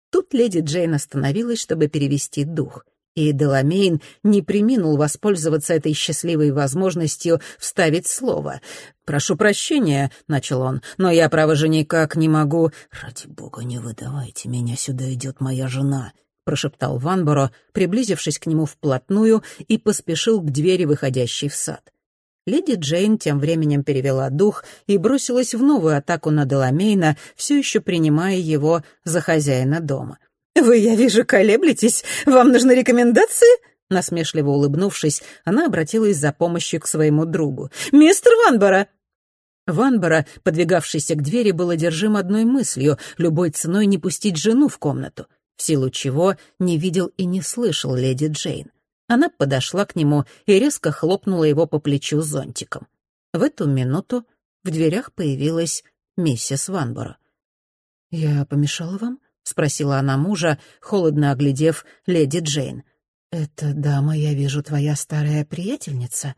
Тут леди Джейн остановилась, чтобы перевести дух и Деламейн не приминул воспользоваться этой счастливой возможностью вставить слово. «Прошу прощения», — начал он, — «но я, право же, никак не могу...» «Ради бога, не выдавайте меня, сюда идет моя жена», — прошептал Ванборо, приблизившись к нему вплотную и поспешил к двери, выходящей в сад. Леди Джейн тем временем перевела дух и бросилась в новую атаку на Деламейна, все еще принимая его за хозяина дома — «Вы, я вижу, колеблетесь. Вам нужны рекомендации?» Насмешливо улыбнувшись, она обратилась за помощью к своему другу. «Мистер Ванбора!» Ванбора, подвигавшийся к двери, был одержим одной мыслью — любой ценой не пустить жену в комнату, в силу чего не видел и не слышал леди Джейн. Она подошла к нему и резко хлопнула его по плечу зонтиком. В эту минуту в дверях появилась миссис Ванбора. «Я помешала вам?» — спросила она мужа, холодно оглядев леди Джейн. «Это дама, я вижу, твоя старая приятельница?»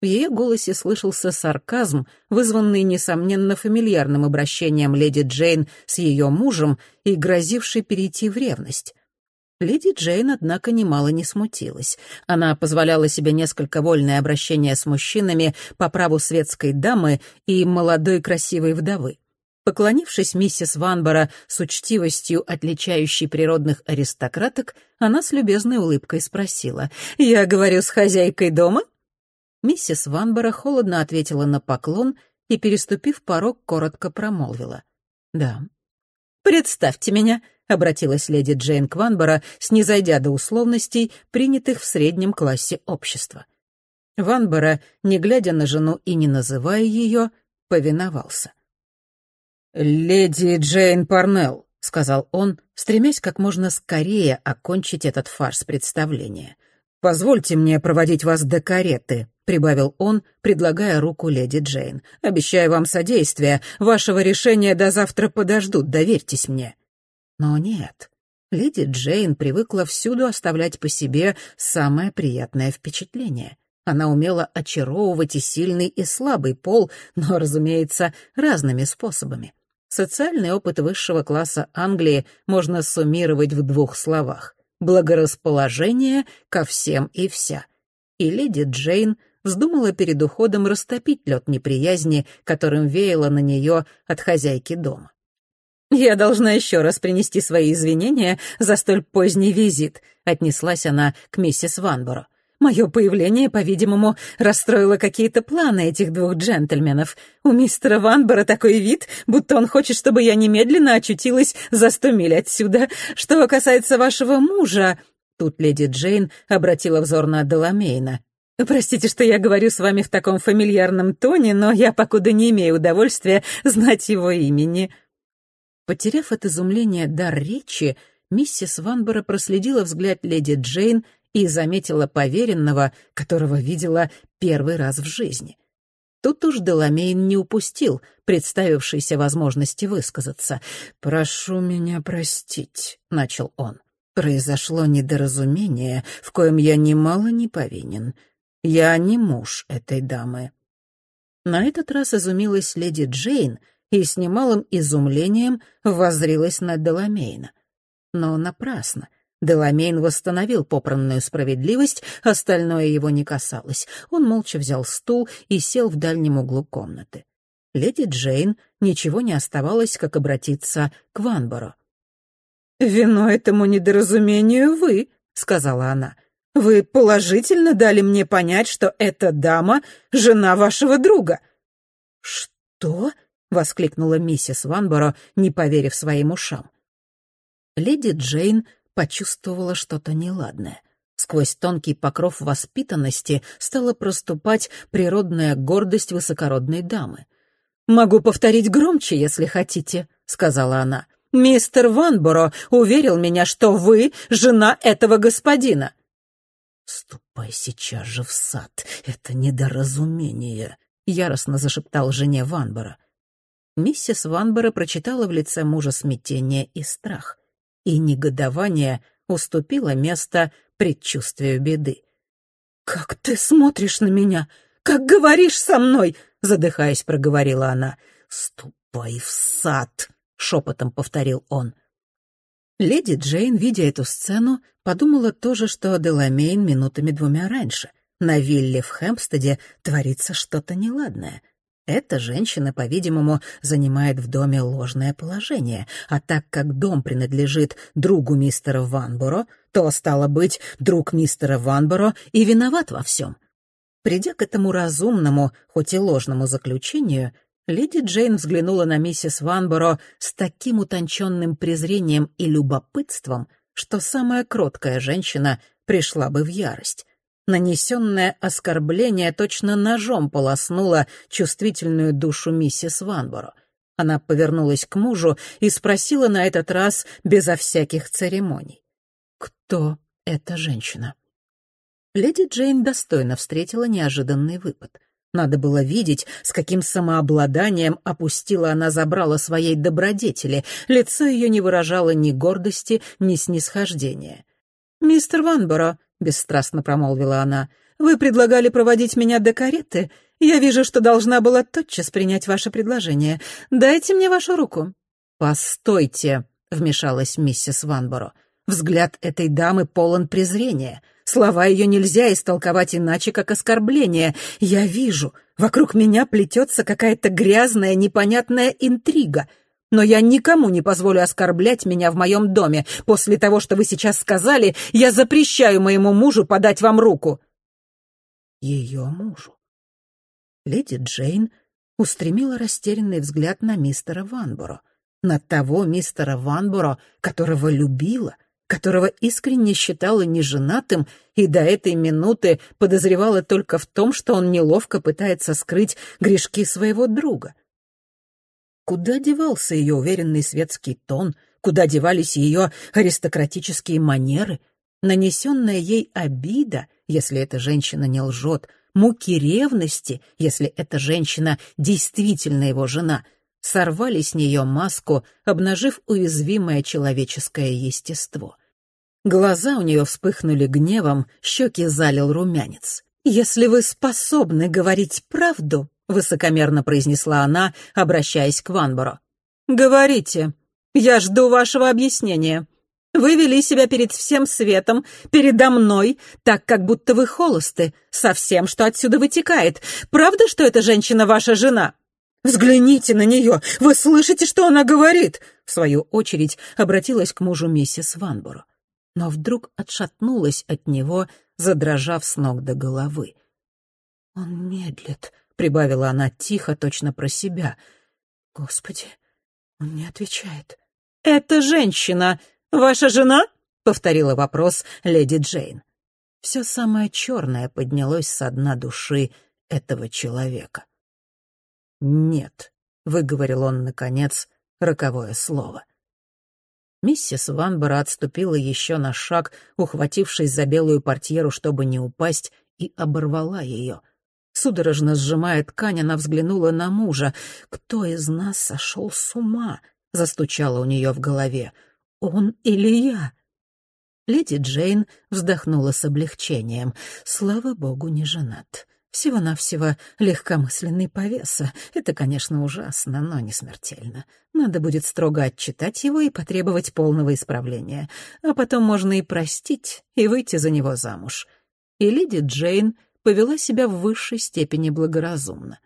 В ее голосе слышался сарказм, вызванный, несомненно, фамильярным обращением леди Джейн с ее мужем и грозивший перейти в ревность. Леди Джейн, однако, немало не смутилась. Она позволяла себе несколько вольное обращение с мужчинами по праву светской дамы и молодой красивой вдовы. Поклонившись миссис Ванбора с учтивостью, отличающей природных аристократок, она с любезной улыбкой спросила, «Я говорю с хозяйкой дома?» Миссис Ванбора холодно ответила на поклон и, переступив порог, коротко промолвила, «Да». «Представьте меня», — обратилась леди Джейн к Ванбора, снизойдя до условностей, принятых в среднем классе общества. Ванбора, не глядя на жену и не называя ее, повиновался. «Леди Джейн Парнелл», — сказал он, стремясь как можно скорее окончить этот фарс представления. «Позвольте мне проводить вас до кареты», — прибавил он, предлагая руку леди Джейн. «Обещаю вам содействие. Вашего решения до завтра подождут, доверьтесь мне». Но нет. Леди Джейн привыкла всюду оставлять по себе самое приятное впечатление. Она умела очаровывать и сильный, и слабый пол, но, разумеется, разными способами. Социальный опыт высшего класса Англии можно суммировать в двух словах. Благорасположение ко всем и вся. И леди Джейн вздумала перед уходом растопить лед неприязни, которым веяло на нее от хозяйки дома. «Я должна еще раз принести свои извинения за столь поздний визит», — отнеслась она к миссис Ванборо. Мое появление, по-видимому, расстроило какие-то планы этих двух джентльменов. У мистера Ванбора такой вид, будто он хочет, чтобы я немедленно очутилась за сто миль отсюда. Что касается вашего мужа...» Тут леди Джейн обратила взор на Деламейна. «Простите, что я говорю с вами в таком фамильярном тоне, но я покуда не имею удовольствия знать его имени». Потеряв от изумления дар речи, миссис Ванбора проследила взгляд леди Джейн и заметила поверенного, которого видела первый раз в жизни. Тут уж Деламейн не упустил представившейся возможности высказаться. «Прошу меня простить», — начал он. «Произошло недоразумение, в коем я немало не повинен. Я не муж этой дамы». На этот раз изумилась леди Джейн и с немалым изумлением воззрилась на Деламейна. Но напрасно — Деламейн восстановил попранную справедливость, остальное его не касалось. Он молча взял стул и сел в дальнем углу комнаты. Леди Джейн ничего не оставалось, как обратиться к Ванборо. «Вино этому недоразумению вы», — сказала она. «Вы положительно дали мне понять, что эта дама — жена вашего друга». «Что?» — воскликнула миссис Ванборо, не поверив своим ушам. Леди Джейн почувствовала что-то неладное. Сквозь тонкий покров воспитанности стала проступать природная гордость высокородной дамы. «Могу повторить громче, если хотите», — сказала она. «Мистер Ванборо уверил меня, что вы жена этого господина». «Ступай сейчас же в сад, это недоразумение», — яростно зашептал жене Ванборо. Миссис Ванборо прочитала в лице мужа смятение и страх и негодование уступило место предчувствию беды. «Как ты смотришь на меня? Как говоришь со мной?» — задыхаясь, проговорила она. «Ступай в сад!» — шепотом повторил он. Леди Джейн, видя эту сцену, подумала то же, что Деламейн минутами двумя раньше. На вилле в Хэмпстеде творится что-то неладное. Эта женщина, по-видимому, занимает в доме ложное положение, а так как дом принадлежит другу мистера Ванборо, то, стало быть, друг мистера Ванборо и виноват во всем. Придя к этому разумному, хоть и ложному заключению, Леди Джейн взглянула на миссис Ванборо с таким утонченным презрением и любопытством, что самая кроткая женщина пришла бы в ярость. Нанесенное оскорбление точно ножом полоснуло чувствительную душу миссис Ванборо. Она повернулась к мужу и спросила на этот раз безо всяких церемоний. «Кто эта женщина?» Леди Джейн достойно встретила неожиданный выпад. Надо было видеть, с каким самообладанием опустила она забрала своей добродетели. Лицо ее не выражало ни гордости, ни снисхождения. «Мистер Ванборо», — бесстрастно промолвила она, — «вы предлагали проводить меня до кареты. Я вижу, что должна была тотчас принять ваше предложение. Дайте мне вашу руку». «Постойте», — вмешалась миссис Ванборо. «Взгляд этой дамы полон презрения». Слова ее нельзя истолковать иначе, как оскорбление. Я вижу, вокруг меня плетется какая-то грязная, непонятная интрига. Но я никому не позволю оскорблять меня в моем доме. После того, что вы сейчас сказали, я запрещаю моему мужу подать вам руку». Ее мужу. Леди Джейн устремила растерянный взгляд на мистера Ванборо. На того мистера Ванборо, которого любила, которого искренне считала неженатым и до этой минуты подозревала только в том, что он неловко пытается скрыть грешки своего друга. Куда девался ее уверенный светский тон, куда девались ее аристократические манеры, нанесенная ей обида, если эта женщина не лжет, муки ревности, если эта женщина действительно его жена, сорвали с нее маску, обнажив уязвимое человеческое естество. Глаза у нее вспыхнули гневом, щеки залил румянец. «Если вы способны говорить правду», — высокомерно произнесла она, обращаясь к Ванборо. «Говорите. Я жду вашего объяснения. Вы вели себя перед всем светом, передо мной, так, как будто вы холосты, со всем, что отсюда вытекает. Правда, что эта женщина ваша жена?» «Взгляните на нее! Вы слышите, что она говорит?» В свою очередь обратилась к мужу миссис Ванборо но вдруг отшатнулась от него, задрожав с ног до головы. «Он медлит», — прибавила она тихо, точно про себя. «Господи, он не отвечает». «Это женщина! Ваша жена?» — повторила вопрос леди Джейн. Все самое черное поднялось со дна души этого человека. «Нет», — выговорил он, наконец, роковое слово. Миссис Ванбора отступила еще на шаг, ухватившись за белую портьеру, чтобы не упасть, и оборвала ее. Судорожно сжимая ткань, она взглянула на мужа. «Кто из нас сошел с ума?» — застучало у нее в голове. «Он или я?» Леди Джейн вздохнула с облегчением. «Слава богу, не женат. Всего-навсего легкомысленный повеса. Это, конечно, ужасно, но не смертельно. Надо будет строго отчитать его и потребовать полного исправления. А потом можно и простить, и выйти за него замуж. И леди Джейн повела себя в высшей степени благоразумно.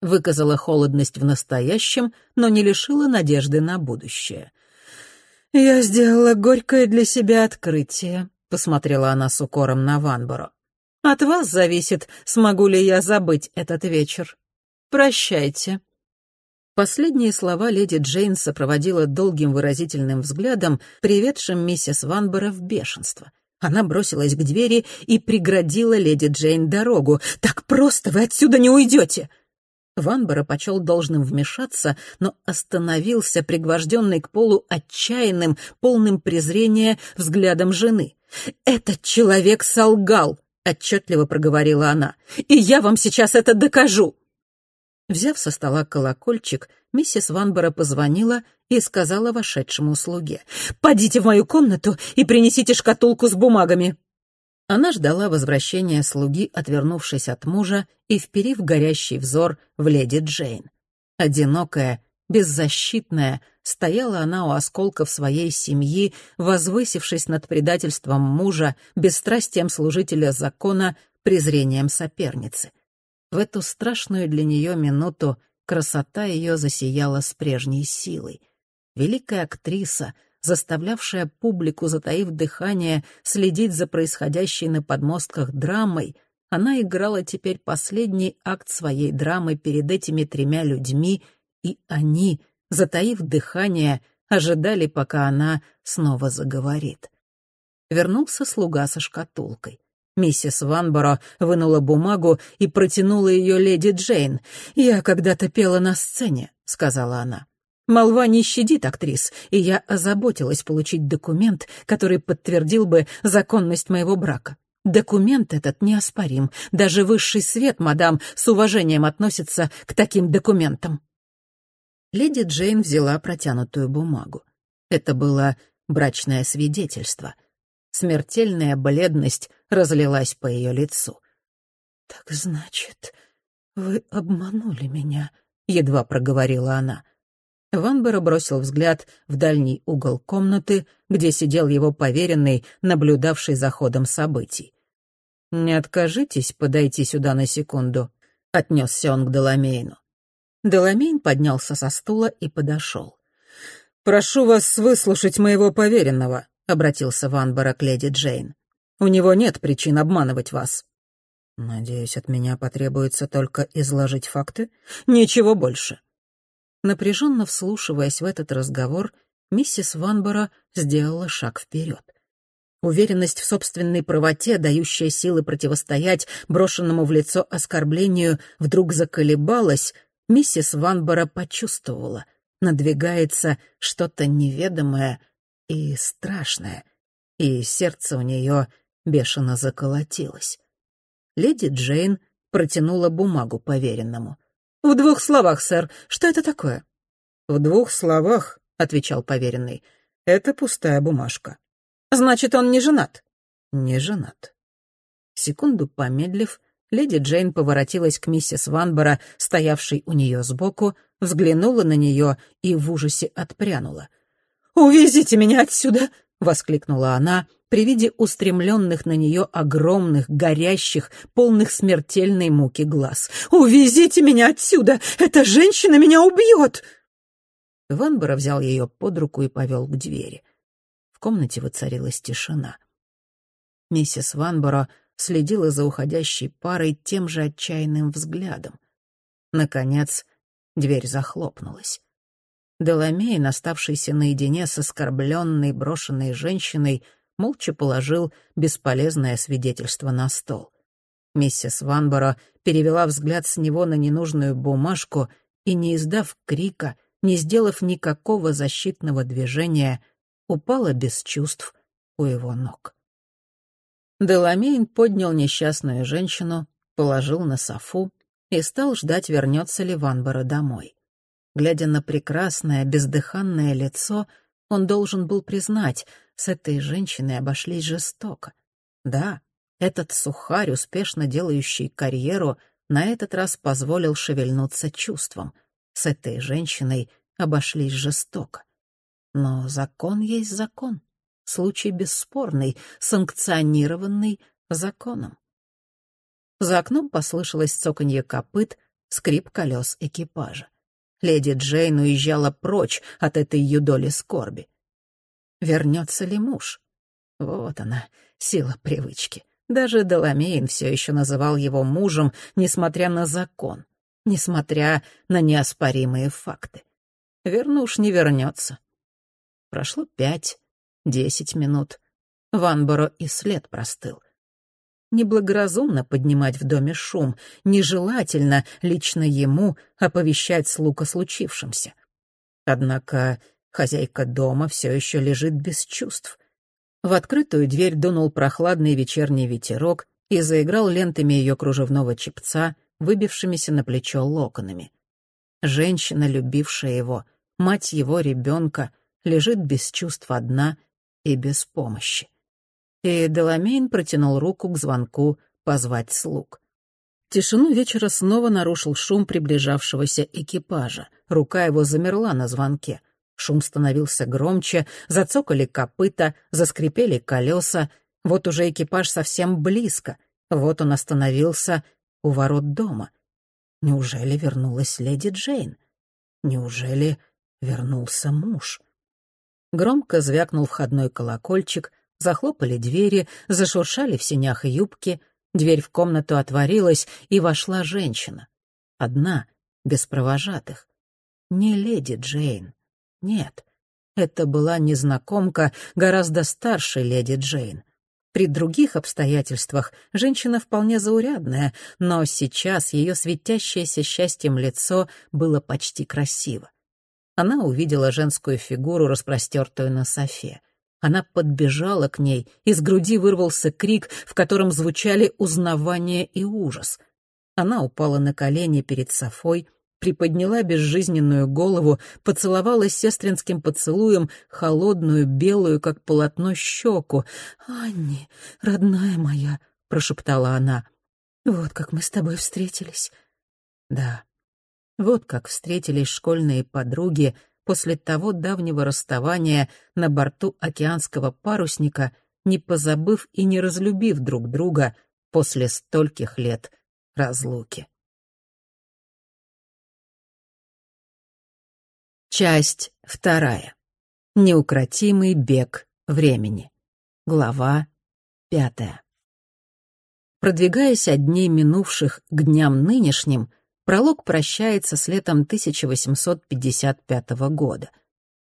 Выказала холодность в настоящем, но не лишила надежды на будущее. «Я сделала горькое для себя открытие», — посмотрела она с укором на Ванборо. От вас зависит, смогу ли я забыть этот вечер. Прощайте». Последние слова леди Джейн сопроводила долгим выразительным взглядом, приведшим миссис Ванбора в бешенство. Она бросилась к двери и преградила леди Джейн дорогу. «Так просто вы отсюда не уйдете!» Ванбора почел должным вмешаться, но остановился, пригвожденный к полу отчаянным, полным презрения взглядом жены. «Этот человек солгал!» отчетливо проговорила она. «И я вам сейчас это докажу!» Взяв со стола колокольчик, миссис Ванбора позвонила и сказала вошедшему слуге. «Подите в мою комнату и принесите шкатулку с бумагами». Она ждала возвращения слуги, отвернувшись от мужа и вперив горящий взор в леди Джейн. Одинокая, беззащитная, стояла она у осколков своей семьи, возвысившись над предательством мужа, бесстрастием служителя закона, презрением соперницы. В эту страшную для нее минуту красота ее засияла с прежней силой. Великая актриса, заставлявшая публику, затаив дыхание, следить за происходящей на подмостках драмой, она играла теперь последний акт своей драмы перед этими тремя людьми, и они, затаив дыхание, ожидали, пока она снова заговорит. Вернулся слуга со шкатулкой. Миссис Ванборо вынула бумагу и протянула ее леди Джейн. «Я когда-то пела на сцене», — сказала она. Молва не щадит актрис, и я озаботилась получить документ, который подтвердил бы законность моего брака. Документ этот неоспорим. Даже высший свет, мадам, с уважением относится к таким документам. Леди Джейн взяла протянутую бумагу. Это было брачное свидетельство. Смертельная бледность разлилась по ее лицу. «Так значит, вы обманули меня», — едва проговорила она. Ванбера бросил взгляд в дальний угол комнаты, где сидел его поверенный, наблюдавший за ходом событий. «Не откажитесь подойти сюда на секунду», — отнесся он к Деламейну. Деламейн поднялся со стула и подошел. «Прошу вас выслушать моего поверенного», — обратился Ванбера к леди Джейн. «У него нет причин обманывать вас». «Надеюсь, от меня потребуется только изложить факты?» «Ничего больше. Напряженно вслушиваясь в этот разговор, миссис Ванбора сделала шаг вперед. Уверенность в собственной правоте, дающая силы противостоять брошенному в лицо оскорблению, вдруг заколебалась, миссис Ванбора почувствовала. Надвигается что-то неведомое и страшное, и сердце у нее бешено заколотилось. Леди Джейн протянула бумагу поверенному — «В двух словах, сэр, что это такое?» «В двух словах», — отвечал поверенный, — «это пустая бумажка». «Значит, он не женат?» «Не женат». Секунду помедлив, леди Джейн поворотилась к миссис Ванбора, стоявшей у нее сбоку, взглянула на нее и в ужасе отпрянула. «Увезите меня отсюда!» — воскликнула она, при виде устремленных на нее огромных, горящих, полных смертельной муки глаз. «Увезите меня отсюда! Эта женщина меня убьет!» Ванбора взял ее под руку и повел к двери. В комнате воцарилась тишина. Миссис Ванборо следила за уходящей парой тем же отчаянным взглядом. Наконец, дверь захлопнулась. Деламейн, оставшийся наедине с оскорбленной, брошенной женщиной, молча положил бесполезное свидетельство на стол. Миссис Ванборо перевела взгляд с него на ненужную бумажку и, не издав крика, не сделав никакого защитного движения, упала без чувств у его ног. Деламейн поднял несчастную женщину, положил на софу и стал ждать, вернется ли Ванборо домой. Глядя на прекрасное, бездыханное лицо, он должен был признать, с этой женщиной обошлись жестоко. Да, этот сухарь, успешно делающий карьеру, на этот раз позволил шевельнуться чувством. С этой женщиной обошлись жестоко. Но закон есть закон. Случай бесспорный, санкционированный законом. За окном послышалось цоканье копыт, скрип колес экипажа. Леди Джейн уезжала прочь от этой юдоли скорби. Вернется ли муж? Вот она, сила привычки. Даже Деламейн все еще называл его мужем, несмотря на закон, несмотря на неоспоримые факты. Вернуш не вернется. Прошло пять, десять минут. Ванборо и след простыл. Неблагоразумно поднимать в доме шум, нежелательно лично ему оповещать слуг о случившемся. Однако хозяйка дома все еще лежит без чувств. В открытую дверь дунул прохладный вечерний ветерок и заиграл лентами ее кружевного чепца, выбившимися на плечо локонами. Женщина, любившая его, мать его ребенка, лежит без чувств одна и без помощи и Деламейн протянул руку к звонку позвать слуг. Тишину вечера снова нарушил шум приближавшегося экипажа. Рука его замерла на звонке. Шум становился громче, зацокали копыта, заскрипели колеса. Вот уже экипаж совсем близко. Вот он остановился у ворот дома. Неужели вернулась леди Джейн? Неужели вернулся муж? Громко звякнул входной колокольчик, Захлопали двери, зашуршали в сенях юбки. Дверь в комнату отворилась, и вошла женщина. Одна, без провожатых. Не леди Джейн. Нет, это была незнакомка, гораздо старше леди Джейн. При других обстоятельствах женщина вполне заурядная, но сейчас ее светящееся счастьем лицо было почти красиво. Она увидела женскую фигуру, распростертую на софе. Она подбежала к ней, из груди вырвался крик, в котором звучали узнавание и ужас. Она упала на колени перед Софой, приподняла безжизненную голову, поцеловала сестринским поцелуем холодную, белую, как полотно, щеку. «Анни, родная моя», — прошептала она, — «вот как мы с тобой встретились». Да, вот как встретились школьные подруги после того давнего расставания на борту океанского парусника, не позабыв и не разлюбив друг друга после стольких лет разлуки. Часть вторая. Неукротимый бег времени. Глава пятая. Продвигаясь от дней минувших к дням нынешним, пролог прощается с летом 1855 года.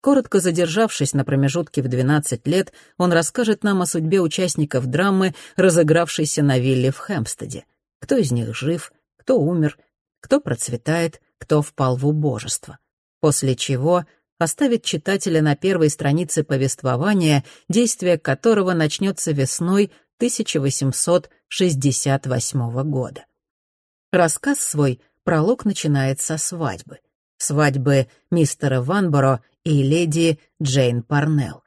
Коротко задержавшись на промежутке в 12 лет, он расскажет нам о судьбе участников драмы, разыгравшейся на вилле в Хэмпстеде. Кто из них жив, кто умер, кто процветает, кто впал в убожество после чего оставит читателя на первой странице повествования, действие которого начнется весной 1868 года. Рассказ свой пролог начинает со свадьбы. Свадьбы мистера Ванборо и леди Джейн Парнелл.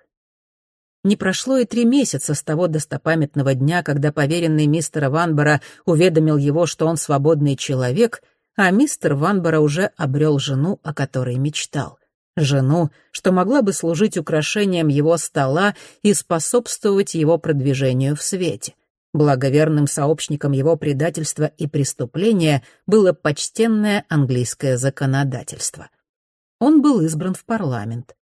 Не прошло и три месяца с того достопамятного дня, когда поверенный мистера Ванбора уведомил его, что он свободный человек, а мистер Ванбора уже обрел жену, о которой мечтал. Жену, что могла бы служить украшением его стола и способствовать его продвижению в свете. Благоверным сообщником его предательства и преступления было почтенное английское законодательство. Он был избран в парламент.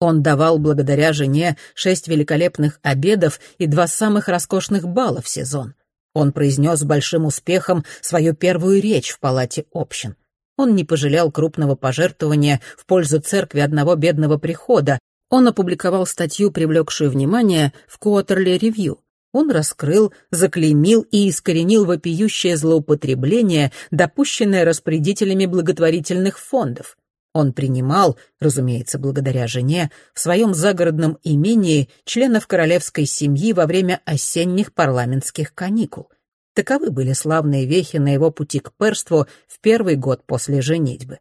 Он давал благодаря жене шесть великолепных обедов и два самых роскошных бала в сезон — он произнес с большим успехом свою первую речь в палате общин. Он не пожалел крупного пожертвования в пользу церкви одного бедного прихода. Он опубликовал статью, привлекшую внимание, в Review. Он раскрыл, заклеймил и искоренил вопиющее злоупотребление, допущенное распорядителями благотворительных фондов. Он принимал, разумеется, благодаря жене, в своем загородном имении членов королевской семьи во время осенних парламентских каникул. Таковы были славные вехи на его пути к перству в первый год после женитьбы.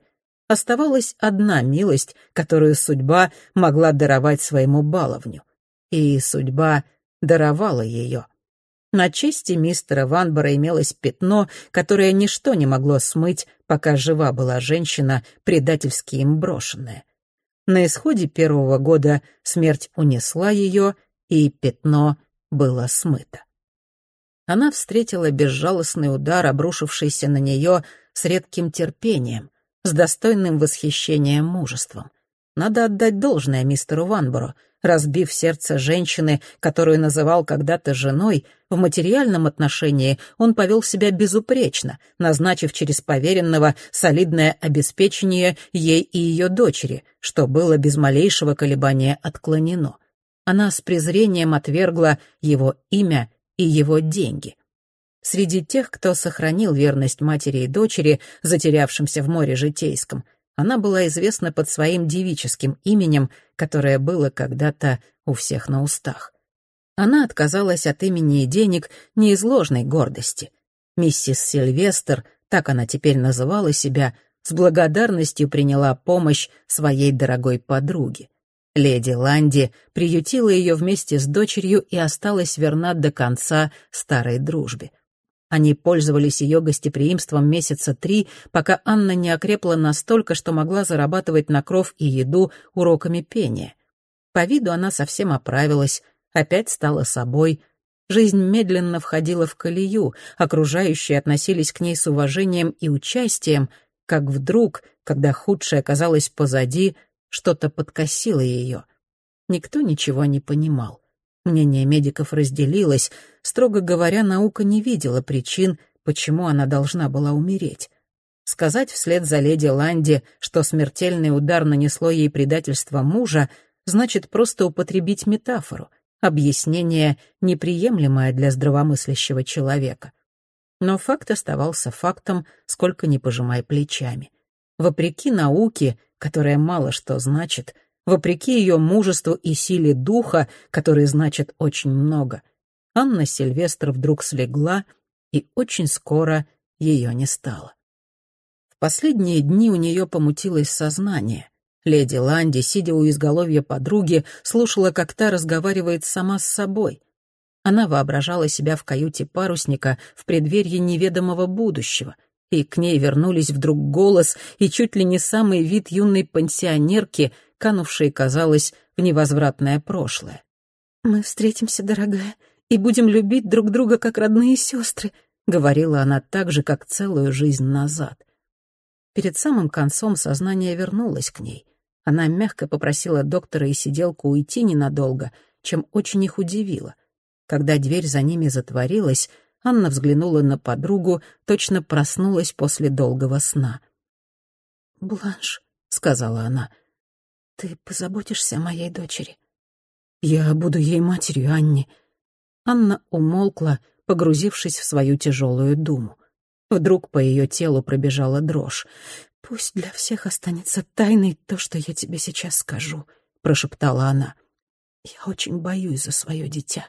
Оставалась одна милость, которую судьба могла даровать своему баловню. И судьба даровала ее. На чести мистера Ванбора имелось пятно, которое ничто не могло смыть, пока жива была женщина, предательски им брошенная. На исходе первого года смерть унесла ее, и пятно было смыто. Она встретила безжалостный удар, обрушившийся на нее с редким терпением, с достойным восхищением мужеством. Надо отдать должное мистеру Ванбору — разбив сердце женщины, которую называл когда-то женой, в материальном отношении он повел себя безупречно, назначив через поверенного солидное обеспечение ей и ее дочери, что было без малейшего колебания отклонено. Она с презрением отвергла его имя и его деньги. Среди тех, кто сохранил верность матери и дочери, затерявшимся в море житейском, она была известна под своим девическим именем, которое было когда-то у всех на устах. Она отказалась от имени и денег не из ложной гордости. Миссис Сильвестр, так она теперь называла себя, с благодарностью приняла помощь своей дорогой подруги. Леди Ланди приютила ее вместе с дочерью и осталась верна до конца старой дружбе. Они пользовались ее гостеприимством месяца три, пока Анна не окрепла настолько, что могла зарабатывать на кров и еду уроками пения. По виду она совсем оправилась, опять стала собой. Жизнь медленно входила в колею, окружающие относились к ней с уважением и участием, как вдруг, когда худшее оказалось позади, что-то подкосило ее. Никто ничего не понимал. Мнение медиков разделилось. Строго говоря, наука не видела причин, почему она должна была умереть. Сказать вслед за леди Ланди, что смертельный удар нанесло ей предательство мужа, значит просто употребить метафору, объяснение, неприемлемое для здравомыслящего человека. Но факт оставался фактом, сколько ни пожимай плечами. Вопреки науке, которая мало что значит, вопреки ее мужеству и силе духа, которые значат очень много, Анна Сильвестр вдруг слегла, и очень скоро ее не стало. В последние дни у нее помутилось сознание. Леди Ланди, сидя у изголовья подруги, слушала, как та разговаривает сама с собой. Она воображала себя в каюте парусника в преддверии неведомого будущего — и к ней вернулись вдруг голос и чуть ли не самый вид юной пансионерки, канувшей, казалось, в невозвратное прошлое. «Мы встретимся, дорогая, и будем любить друг друга как родные сестры», — говорила она так же, как целую жизнь назад. Перед самым концом сознание вернулось к ней. Она мягко попросила доктора и сиделку уйти ненадолго, чем очень их удивило. Когда дверь за ними затворилась, Анна взглянула на подругу, точно проснулась после долгого сна. «Бланш», — сказала она, — «ты позаботишься о моей дочери?» «Я буду ей матерью, Анне». Анна умолкла, погрузившись в свою тяжелую думу. Вдруг по ее телу пробежала дрожь. «Пусть для всех останется тайной то, что я тебе сейчас скажу», — прошептала она. «Я очень боюсь за свое дитя».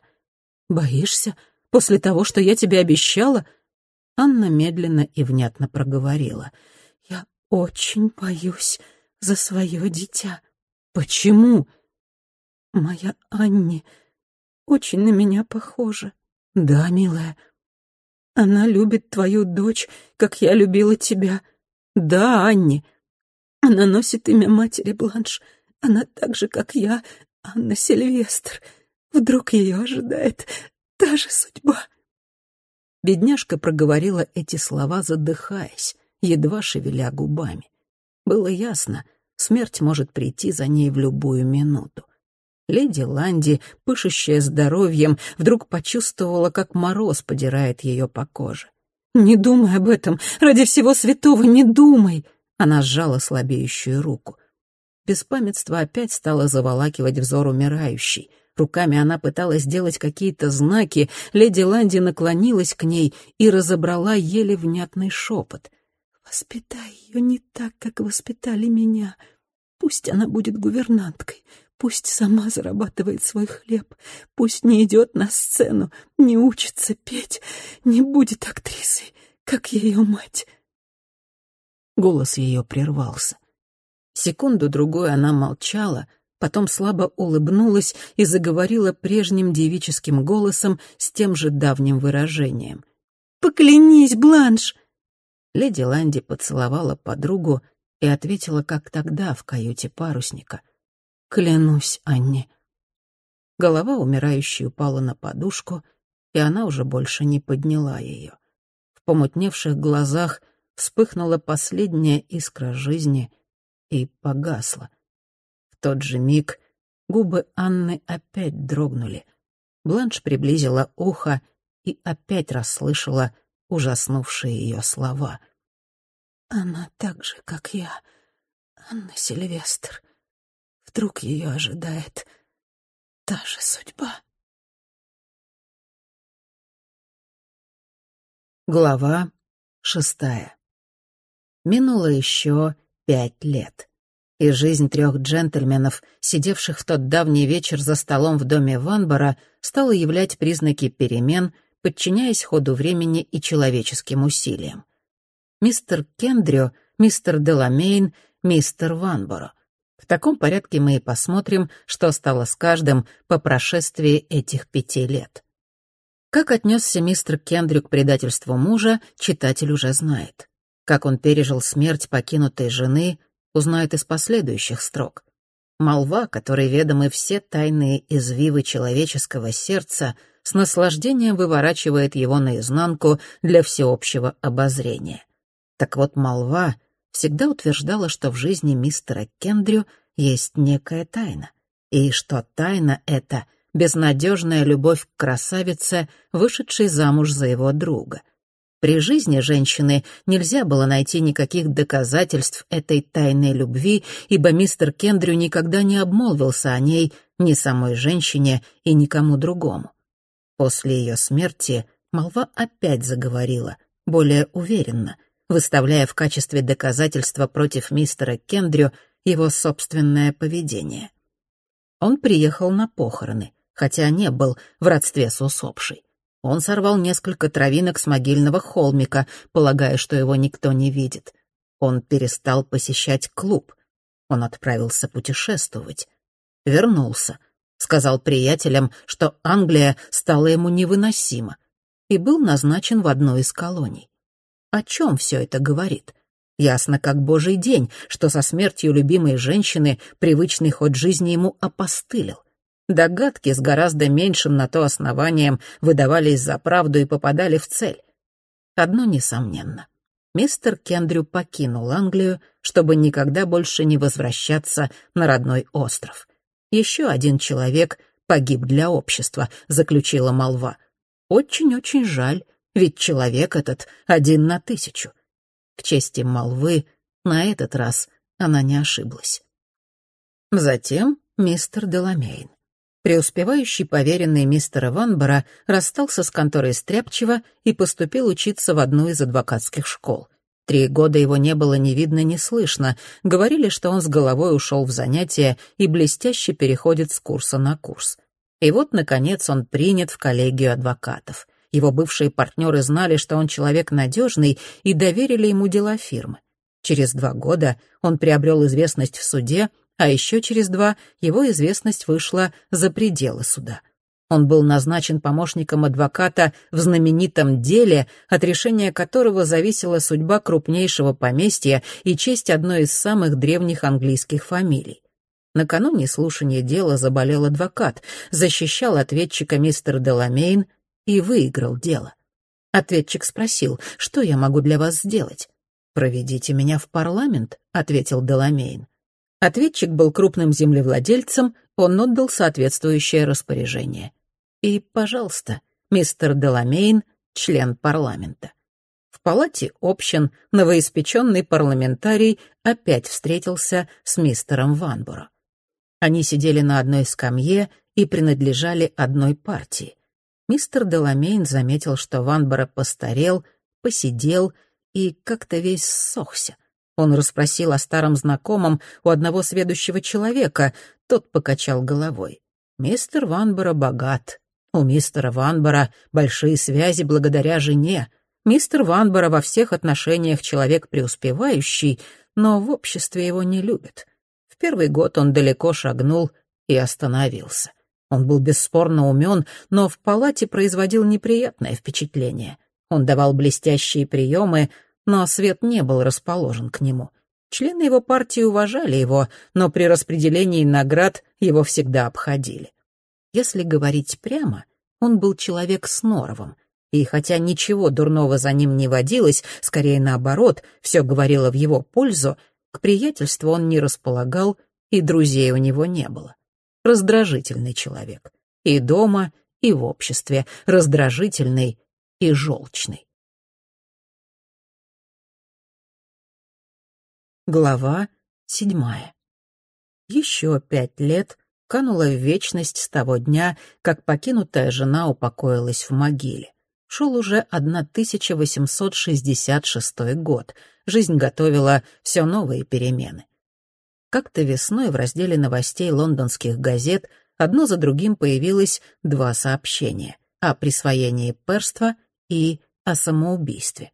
«Боишься?» После того, что я тебе обещала?» Анна медленно и внятно проговорила. «Я очень боюсь за свое дитя». «Почему?» «Моя Анни очень на меня похожа». «Да, милая». «Она любит твою дочь, как я любила тебя». «Да, Анни». «Она носит имя матери Бланш. Она так же, как я, Анна Сильвестр. Вдруг ее ожидает та же судьба». Бедняжка проговорила эти слова, задыхаясь, едва шевеля губами. Было ясно, смерть может прийти за ней в любую минуту. Леди Ланди, пышущая здоровьем, вдруг почувствовала, как мороз подирает ее по коже. «Не думай об этом! Ради всего святого не думай!» Она сжала слабеющую руку. Беспамятство опять стало заволакивать взор умирающей — Руками она пыталась сделать какие-то знаки, леди Ланди наклонилась к ней и разобрала еле внятный шепот. «Воспитай ее не так, как воспитали меня. Пусть она будет гувернанткой, пусть сама зарабатывает свой хлеб, пусть не идет на сцену, не учится петь, не будет актрисой, как ее мать». Голос ее прервался. Секунду-другую она молчала — потом слабо улыбнулась и заговорила прежним девическим голосом с тем же давним выражением. «Поклянись, Бланш!» Леди Ланди поцеловала подругу и ответила, как тогда в каюте парусника. «Клянусь, Анне». Голова умирающей упала на подушку, и она уже больше не подняла ее. В помутневших глазах вспыхнула последняя искра жизни и погасла тот же миг губы Анны опять дрогнули. Бланш приблизила ухо и опять расслышала ужаснувшие ее слова. «Она так же, как я, Анна Сильвестр. Вдруг ее ожидает та же судьба». Глава шестая. Минуло еще пять лет и жизнь трех джентльменов, сидевших в тот давний вечер за столом в доме Ванбора, стала являть признаки перемен, подчиняясь ходу времени и человеческим усилиям. Мистер Кендрю, мистер Деламейн, мистер Ванборо. В таком порядке мы и посмотрим, что стало с каждым по прошествии этих пяти лет. Как отнесся мистер Кендрю к предательству мужа, читатель уже знает. Как он пережил смерть покинутой жены, узнает из последующих строк. Молва, которой ведомы все тайные извивы человеческого сердца, с наслаждением выворачивает его наизнанку для всеобщего обозрения. Так вот, молва всегда утверждала, что в жизни мистера Кендрю есть некая тайна, и что тайна эта безнадежная любовь к красавице, вышедшей замуж за его друга. При жизни женщины нельзя было найти никаких доказательств этой тайной любви, ибо мистер Кендрю никогда не обмолвился о ней ни самой женщине и никому другому. После ее смерти молва опять заговорила, более уверенно, выставляя в качестве доказательства против мистера Кендрю его собственное поведение. Он приехал на похороны, хотя не был в родстве с усопшей. Он сорвал несколько травинок с могильного холмика, полагая, что его никто не видит. Он перестал посещать клуб. Он отправился путешествовать. Вернулся. Сказал приятелям, что Англия стала ему невыносима, и был назначен в одну из колоний. О чем все это говорит? Ясно как божий день, что со смертью любимой женщины привычный ход жизни ему опостылил. Догадки с гораздо меньшим на то основанием выдавались за правду и попадали в цель. Одно несомненно. Мистер Кендрю покинул Англию, чтобы никогда больше не возвращаться на родной остров. Еще один человек погиб для общества, заключила молва. Очень-очень жаль, ведь человек этот один на тысячу. К чести молвы, на этот раз она не ошиблась. Затем мистер Деламейн. Преуспевающий поверенный мистера Ванбора расстался с конторой Стряпчева и поступил учиться в одну из адвокатских школ. Три года его не было ни видно, ни слышно. Говорили, что он с головой ушел в занятия и блестяще переходит с курса на курс. И вот, наконец, он принят в коллегию адвокатов. Его бывшие партнеры знали, что он человек надежный, и доверили ему дела фирмы. Через два года он приобрел известность в суде, а еще через два его известность вышла за пределы суда. Он был назначен помощником адвоката в знаменитом деле, от решения которого зависела судьба крупнейшего поместья и честь одной из самых древних английских фамилий. Накануне слушания дела заболел адвокат, защищал ответчика мистер Деламейн, и выиграл дело. Ответчик спросил, что я могу для вас сделать? «Проведите меня в парламент», — ответил Деламейн. Ответчик был крупным землевладельцем, он отдал соответствующее распоряжение. И, пожалуйста, мистер Деламейн — член парламента. В палате общин новоиспеченный парламентарий опять встретился с мистером Ванборо. Они сидели на одной скамье и принадлежали одной партии мистер Деламейн заметил, что Ванбора постарел, посидел и как-то весь ссохся. Он расспросил о старом знакомом у одного сведущего человека, тот покачал головой. «Мистер Ванбора богат. У мистера Ванбора большие связи благодаря жене. Мистер Ванбора во всех отношениях человек преуспевающий, но в обществе его не любят. В первый год он далеко шагнул и остановился. Он был бесспорно умен, но в палате производил неприятное впечатление. Он давал блестящие приемы, но свет не был расположен к нему. Члены его партии уважали его, но при распределении наград его всегда обходили. Если говорить прямо, он был человек с норовом, и хотя ничего дурного за ним не водилось, скорее наоборот, все говорило в его пользу, к приятельству он не располагал, и друзей у него не было раздражительный человек. И дома, и в обществе, раздражительный и желчный. Глава седьмая. Еще пять лет канула в вечность с того дня, как покинутая жена упокоилась в могиле. Шел уже 1866 год. Жизнь готовила все новые перемены. Как-то весной в разделе новостей лондонских газет одно за другим появилось два сообщения о присвоении перства и о самоубийстве.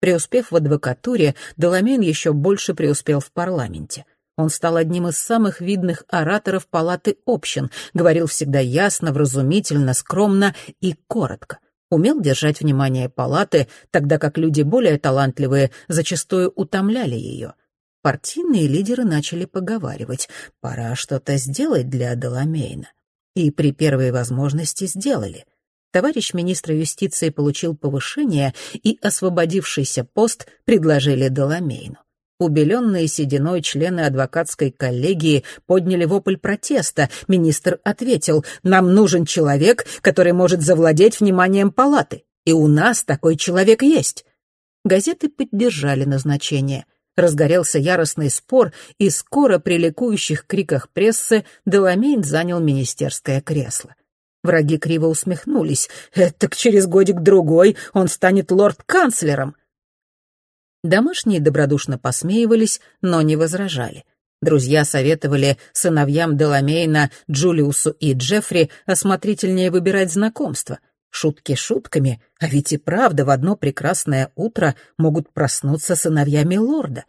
Преуспев в адвокатуре, Доломейн еще больше преуспел в парламенте. Он стал одним из самых видных ораторов палаты общин, говорил всегда ясно, вразумительно, скромно и коротко. Умел держать внимание палаты, тогда как люди более талантливые зачастую утомляли ее партийные лидеры начали поговаривать, пора что-то сделать для Деламейна. И при первой возможности сделали. Товарищ министра юстиции получил повышение, и освободившийся пост предложили Деламейну. Убеленные сединой члены адвокатской коллегии подняли вопль протеста. Министр ответил, «Нам нужен человек, который может завладеть вниманием палаты. И у нас такой человек есть». Газеты поддержали назначение. Разгорелся яростный спор, и скоро при ликующих криках прессы Деламейн занял министерское кресло. Враги криво усмехнулись. «Так через годик-другой он станет лорд-канцлером. Домашние добродушно посмеивались, но не возражали. Друзья советовали сыновьям Деламейна, Джулиусу и Джеффри осмотрительнее выбирать знакомства. Шутки шутками, а ведь и правда в одно прекрасное утро могут проснуться сыновьями лорда.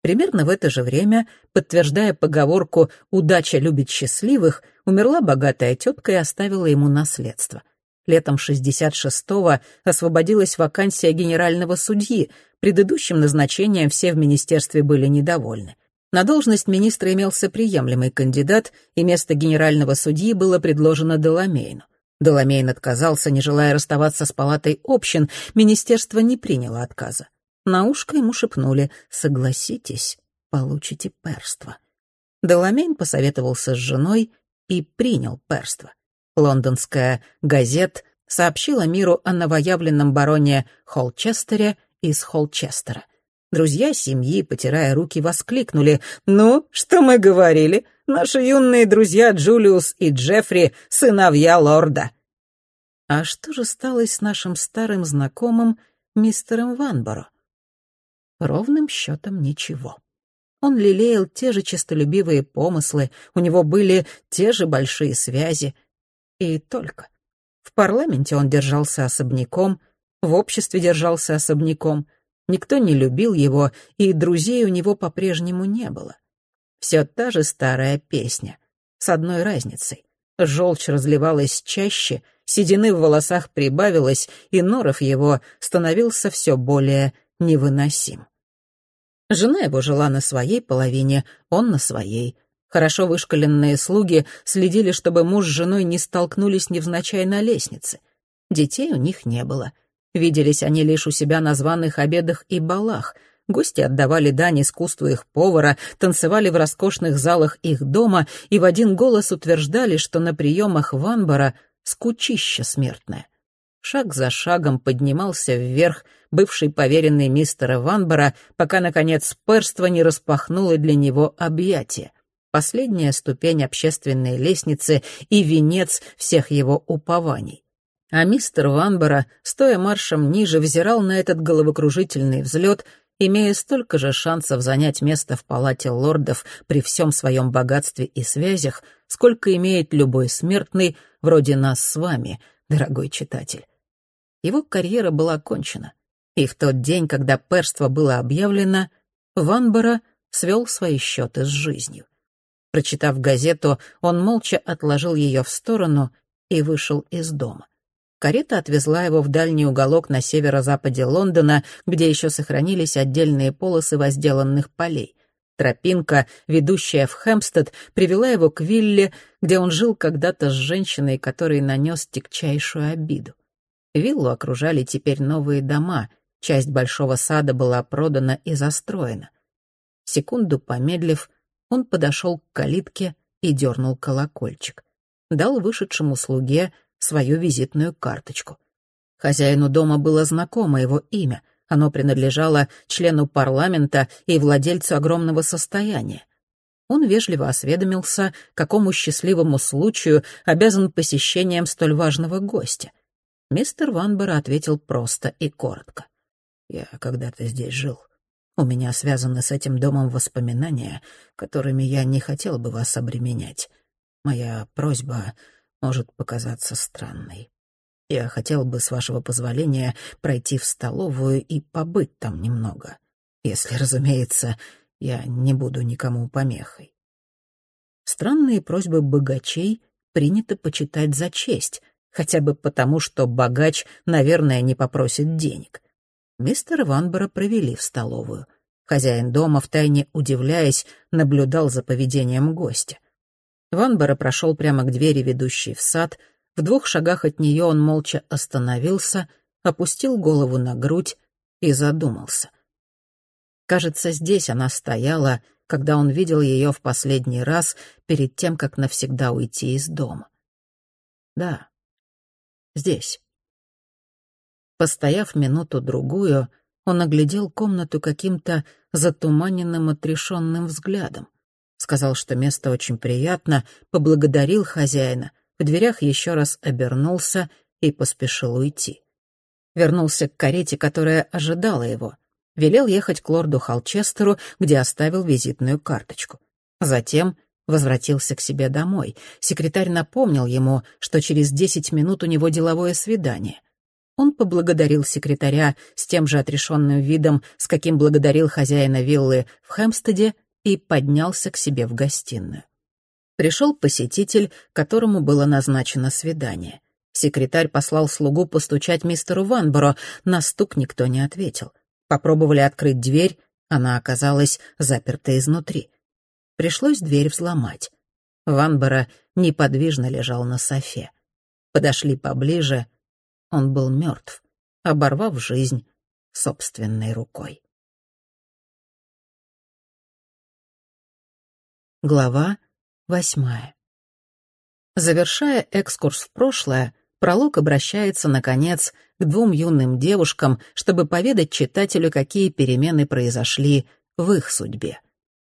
Примерно в это же время, подтверждая поговорку «удача любит счастливых», умерла богатая тетка и оставила ему наследство. Летом 66-го освободилась вакансия генерального судьи, предыдущим назначением все в министерстве были недовольны. На должность министра имелся приемлемый кандидат, и место генерального судьи было предложено Деламейну. Деламейн отказался, не желая расставаться с палатой общин, министерство не приняло отказа. На ушко ему шепнули «Согласитесь, получите перство». Деламейн посоветовался с женой и принял перство. Лондонская «Газет» сообщила миру о новоявленном бароне Холчестере из Холчестера. Друзья семьи, потирая руки, воскликнули. «Ну, что мы говорили? Наши юные друзья Джулиус и Джеффри — сыновья лорда». А что же стало с нашим старым знакомым мистером Ванборо? Ровным счетом ничего. Он лелеял те же честолюбивые помыслы, у него были те же большие связи — и только. В парламенте он держался особняком, в обществе держался особняком, никто не любил его, и друзей у него по-прежнему не было. Все та же старая песня, с одной разницей. Желчь разливалась чаще, седины в волосах прибавилось, и норов его становился все более невыносим. Жена его жила на своей половине, он на своей. Хорошо вышкаленные слуги следили, чтобы муж с женой не столкнулись невзначай на лестнице. Детей у них не было. Виделись они лишь у себя на званых обедах и балах. Гости отдавали дань искусству их повара, танцевали в роскошных залах их дома и в один голос утверждали, что на приемах Ванбора скучище смертное. Шаг за шагом поднимался вверх бывший поверенный мистера Ванбора, пока, наконец, перство не распахнуло для него объятия последняя ступень общественной лестницы и венец всех его упований. А мистер Ванбора, стоя маршем ниже, взирал на этот головокружительный взлет, имея столько же шансов занять место в палате лордов при всем своем богатстве и связях, сколько имеет любой смертный, вроде нас с вами, дорогой читатель. Его карьера была кончена, и в тот день, когда перство было объявлено, Ванбора свел свои счеты с жизнью. Прочитав газету, он молча отложил ее в сторону и вышел из дома. Карета отвезла его в дальний уголок на северо-западе Лондона, где еще сохранились отдельные полосы возделанных полей. Тропинка, ведущая в Хэмпстед, привела его к вилле, где он жил когда-то с женщиной, которой нанес тягчайшую обиду. Виллу окружали теперь новые дома, часть большого сада была продана и застроена. Секунду помедлив, он подошел к калитке и дернул колокольчик. Дал вышедшему слуге свою визитную карточку. Хозяину дома было знакомо его имя. Оно принадлежало члену парламента и владельцу огромного состояния. Он вежливо осведомился, какому счастливому случаю обязан посещением столь важного гостя. Мистер Ванбера ответил просто и коротко. «Я когда-то здесь жил. У меня связаны с этим домом воспоминания, которыми я не хотел бы вас обременять. Моя просьба может показаться странной. Я хотел бы, с вашего позволения, пройти в столовую и побыть там немного. Если, разумеется, я не буду никому помехой. Странные просьбы богачей принято почитать за честь, хотя бы потому, что богач, наверное, не попросит денег — Мистера Ванбора провели в столовую. Хозяин дома, втайне удивляясь, наблюдал за поведением гостя. Ванбора прошел прямо к двери, ведущей в сад. В двух шагах от нее он молча остановился, опустил голову на грудь и задумался. Кажется, здесь она стояла, когда он видел ее в последний раз перед тем, как навсегда уйти из дома. Да, здесь. Постояв минуту-другую, он оглядел комнату каким-то затуманенным, отрешенным взглядом. Сказал, что место очень приятно, поблагодарил хозяина, в дверях еще раз обернулся и поспешил уйти. Вернулся к карете, которая ожидала его. Велел ехать к лорду Холчестеру, где оставил визитную карточку. Затем возвратился к себе домой. Секретарь напомнил ему, что через десять минут у него деловое свидание — он поблагодарил секретаря с тем же отрешенным видом, с каким благодарил хозяина виллы в Хэмстеде, и поднялся к себе в гостиную. Пришел посетитель, которому было назначено свидание. Секретарь послал слугу постучать мистеру Ванборо, на стук никто не ответил. Попробовали открыть дверь, она оказалась заперта изнутри. Пришлось дверь взломать. Ванборо неподвижно лежал на софе. Подошли поближе, он был мертв, оборвав жизнь собственной рукой. Глава восьмая. Завершая экскурс в прошлое, пролог обращается, наконец, к двум юным девушкам, чтобы поведать читателю, какие перемены произошли в их судьбе.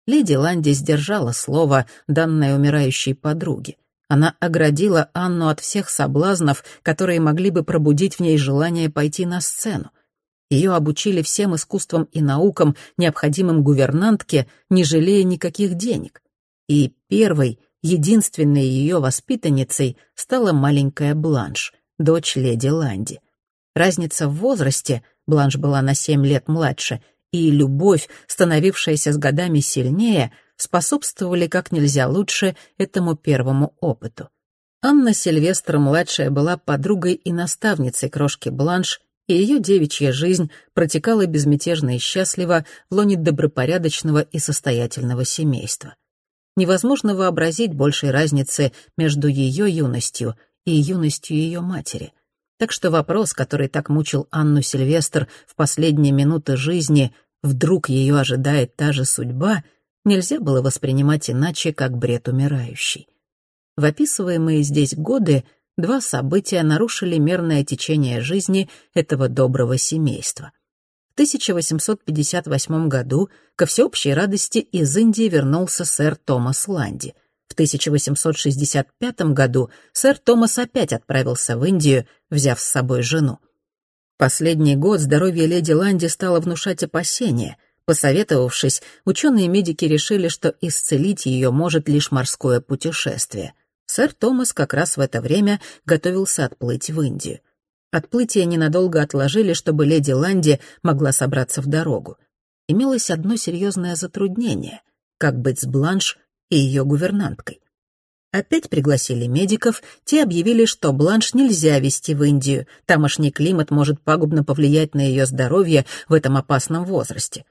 Леди Ланди сдержала слово, данное умирающей подруге. Она оградила Анну от всех соблазнов, которые могли бы пробудить в ней желание пойти на сцену. Ее обучили всем искусствам и наукам, необходимым гувернантке, не жалея никаких денег. И первой, единственной ее воспитанницей стала маленькая Бланш, дочь леди Ланди. Разница в возрасте, Бланш была на семь лет младше, и любовь, становившаяся с годами сильнее — способствовали как нельзя лучше этому первому опыту. Анна Сильвестр-младшая была подругой и наставницей крошки Бланш, и ее девичья жизнь протекала безмятежно и счастливо в лоне добропорядочного и состоятельного семейства. Невозможно вообразить большей разницы между ее юностью и юностью ее матери. Так что вопрос, который так мучил Анну Сильвестр в последние минуты жизни, вдруг ее ожидает та же судьба — нельзя было воспринимать иначе, как бред умирающий. В описываемые здесь годы два события нарушили мерное течение жизни этого доброго семейства. В 1858 году ко всеобщей радости из Индии вернулся сэр Томас Ланди. В 1865 году сэр Томас опять отправился в Индию, взяв с собой жену. Последний год здоровье леди Ланди стало внушать опасения. Посоветовавшись, ученые-медики решили, что исцелить ее может лишь морское путешествие. Сэр Томас как раз в это время готовился отплыть в Индию. Отплытие ненадолго отложили, чтобы леди Ланди могла собраться в дорогу. Имелось одно серьезное затруднение — как быть с Бланш и ее гувернанткой. Опять пригласили медиков, те объявили, что Бланш нельзя везти в Индию, тамошний климат может пагубно повлиять на ее здоровье в этом опасном возрасте.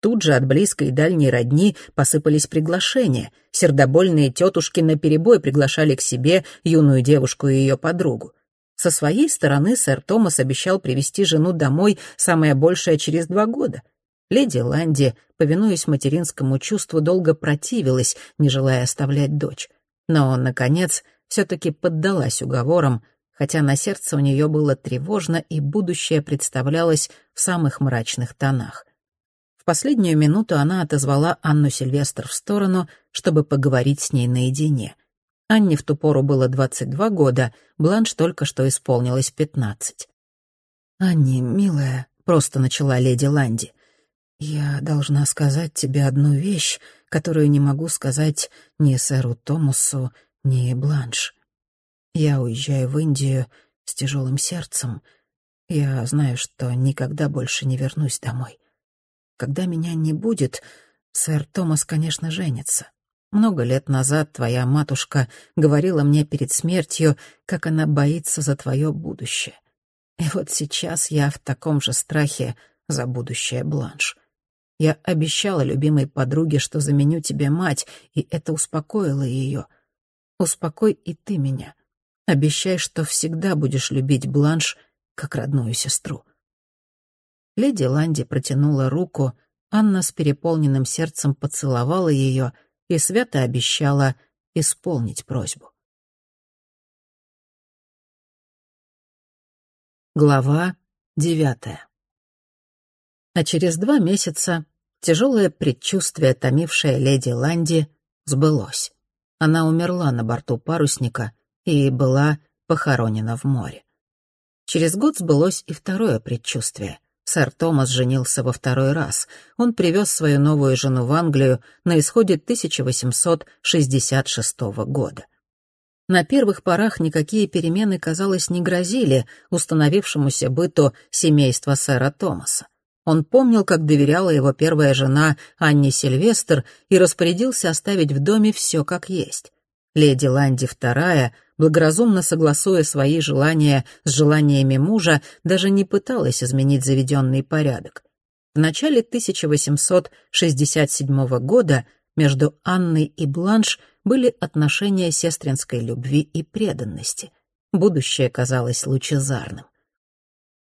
Тут же от близкой и дальней родни посыпались приглашения. Сердобольные тетушки наперебой приглашали к себе юную девушку и ее подругу. Со своей стороны сэр Томас обещал привести жену домой самое большее через два года. Леди Ланди, повинуясь материнскому чувству, долго противилась, не желая оставлять дочь. Но, наконец, все-таки поддалась уговорам, хотя на сердце у нее было тревожно и будущее представлялось в самых мрачных тонах. В последнюю минуту она отозвала Анну Сильвестр в сторону, чтобы поговорить с ней наедине. Анне в ту пору было 22 года, Бланш только что исполнилось 15. «Анни, милая», — просто начала леди Ланди, — «я должна сказать тебе одну вещь, которую не могу сказать ни сэру Томасу, ни Бланш. Я уезжаю в Индию с тяжелым сердцем. Я знаю, что никогда больше не вернусь домой. Когда меня не будет, сэр Томас, конечно, женится. Много лет назад твоя матушка говорила мне перед смертью, как она боится за твое будущее. И вот сейчас я в таком же страхе за будущее Бланш. Я обещала любимой подруге, что заменю тебе мать, и это успокоило ее. Успокой и ты меня. Обещай, что всегда будешь любить Бланш как родную сестру. Леди Ланди протянула руку, Анна с переполненным сердцем поцеловала ее и свято обещала исполнить просьбу. Глава девятая. А через два месяца тяжелое предчувствие, томившее леди Ланди, сбылось. Она умерла на борту парусника и была похоронена в море. Через год сбылось и второе предчувствие. Сэр Томас женился во второй раз. Он привез свою новую жену в Англию на исходе 1866 года. На первых порах никакие перемены, казалось, не грозили установившемуся быту семейства сэра Томаса. Он помнил, как доверяла его первая жена Анне Сильвестр и распорядился оставить в доме все как есть. Леди Ланди II, благоразумно согласуя свои желания с желаниями мужа, даже не пыталась изменить заведенный порядок. В начале 1867 года между Анной и Бланш были отношения сестринской любви и преданности. Будущее казалось лучезарным.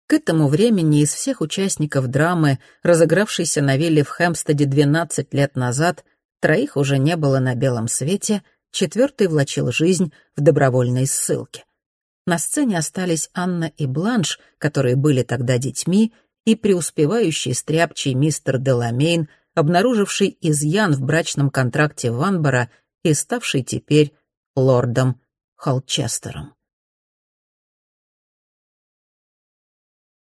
К этому времени из всех участников драмы, разыгравшейся на вилле в Хэмпстеде 12 лет назад, троих уже не было на белом свете, четвертый влачил жизнь в добровольной ссылке. На сцене остались Анна и Бланш, которые были тогда детьми, и преуспевающий стряпчий мистер Деламейн, обнаруживший изъян в брачном контракте Ванбора и ставший теперь лордом Холчестером.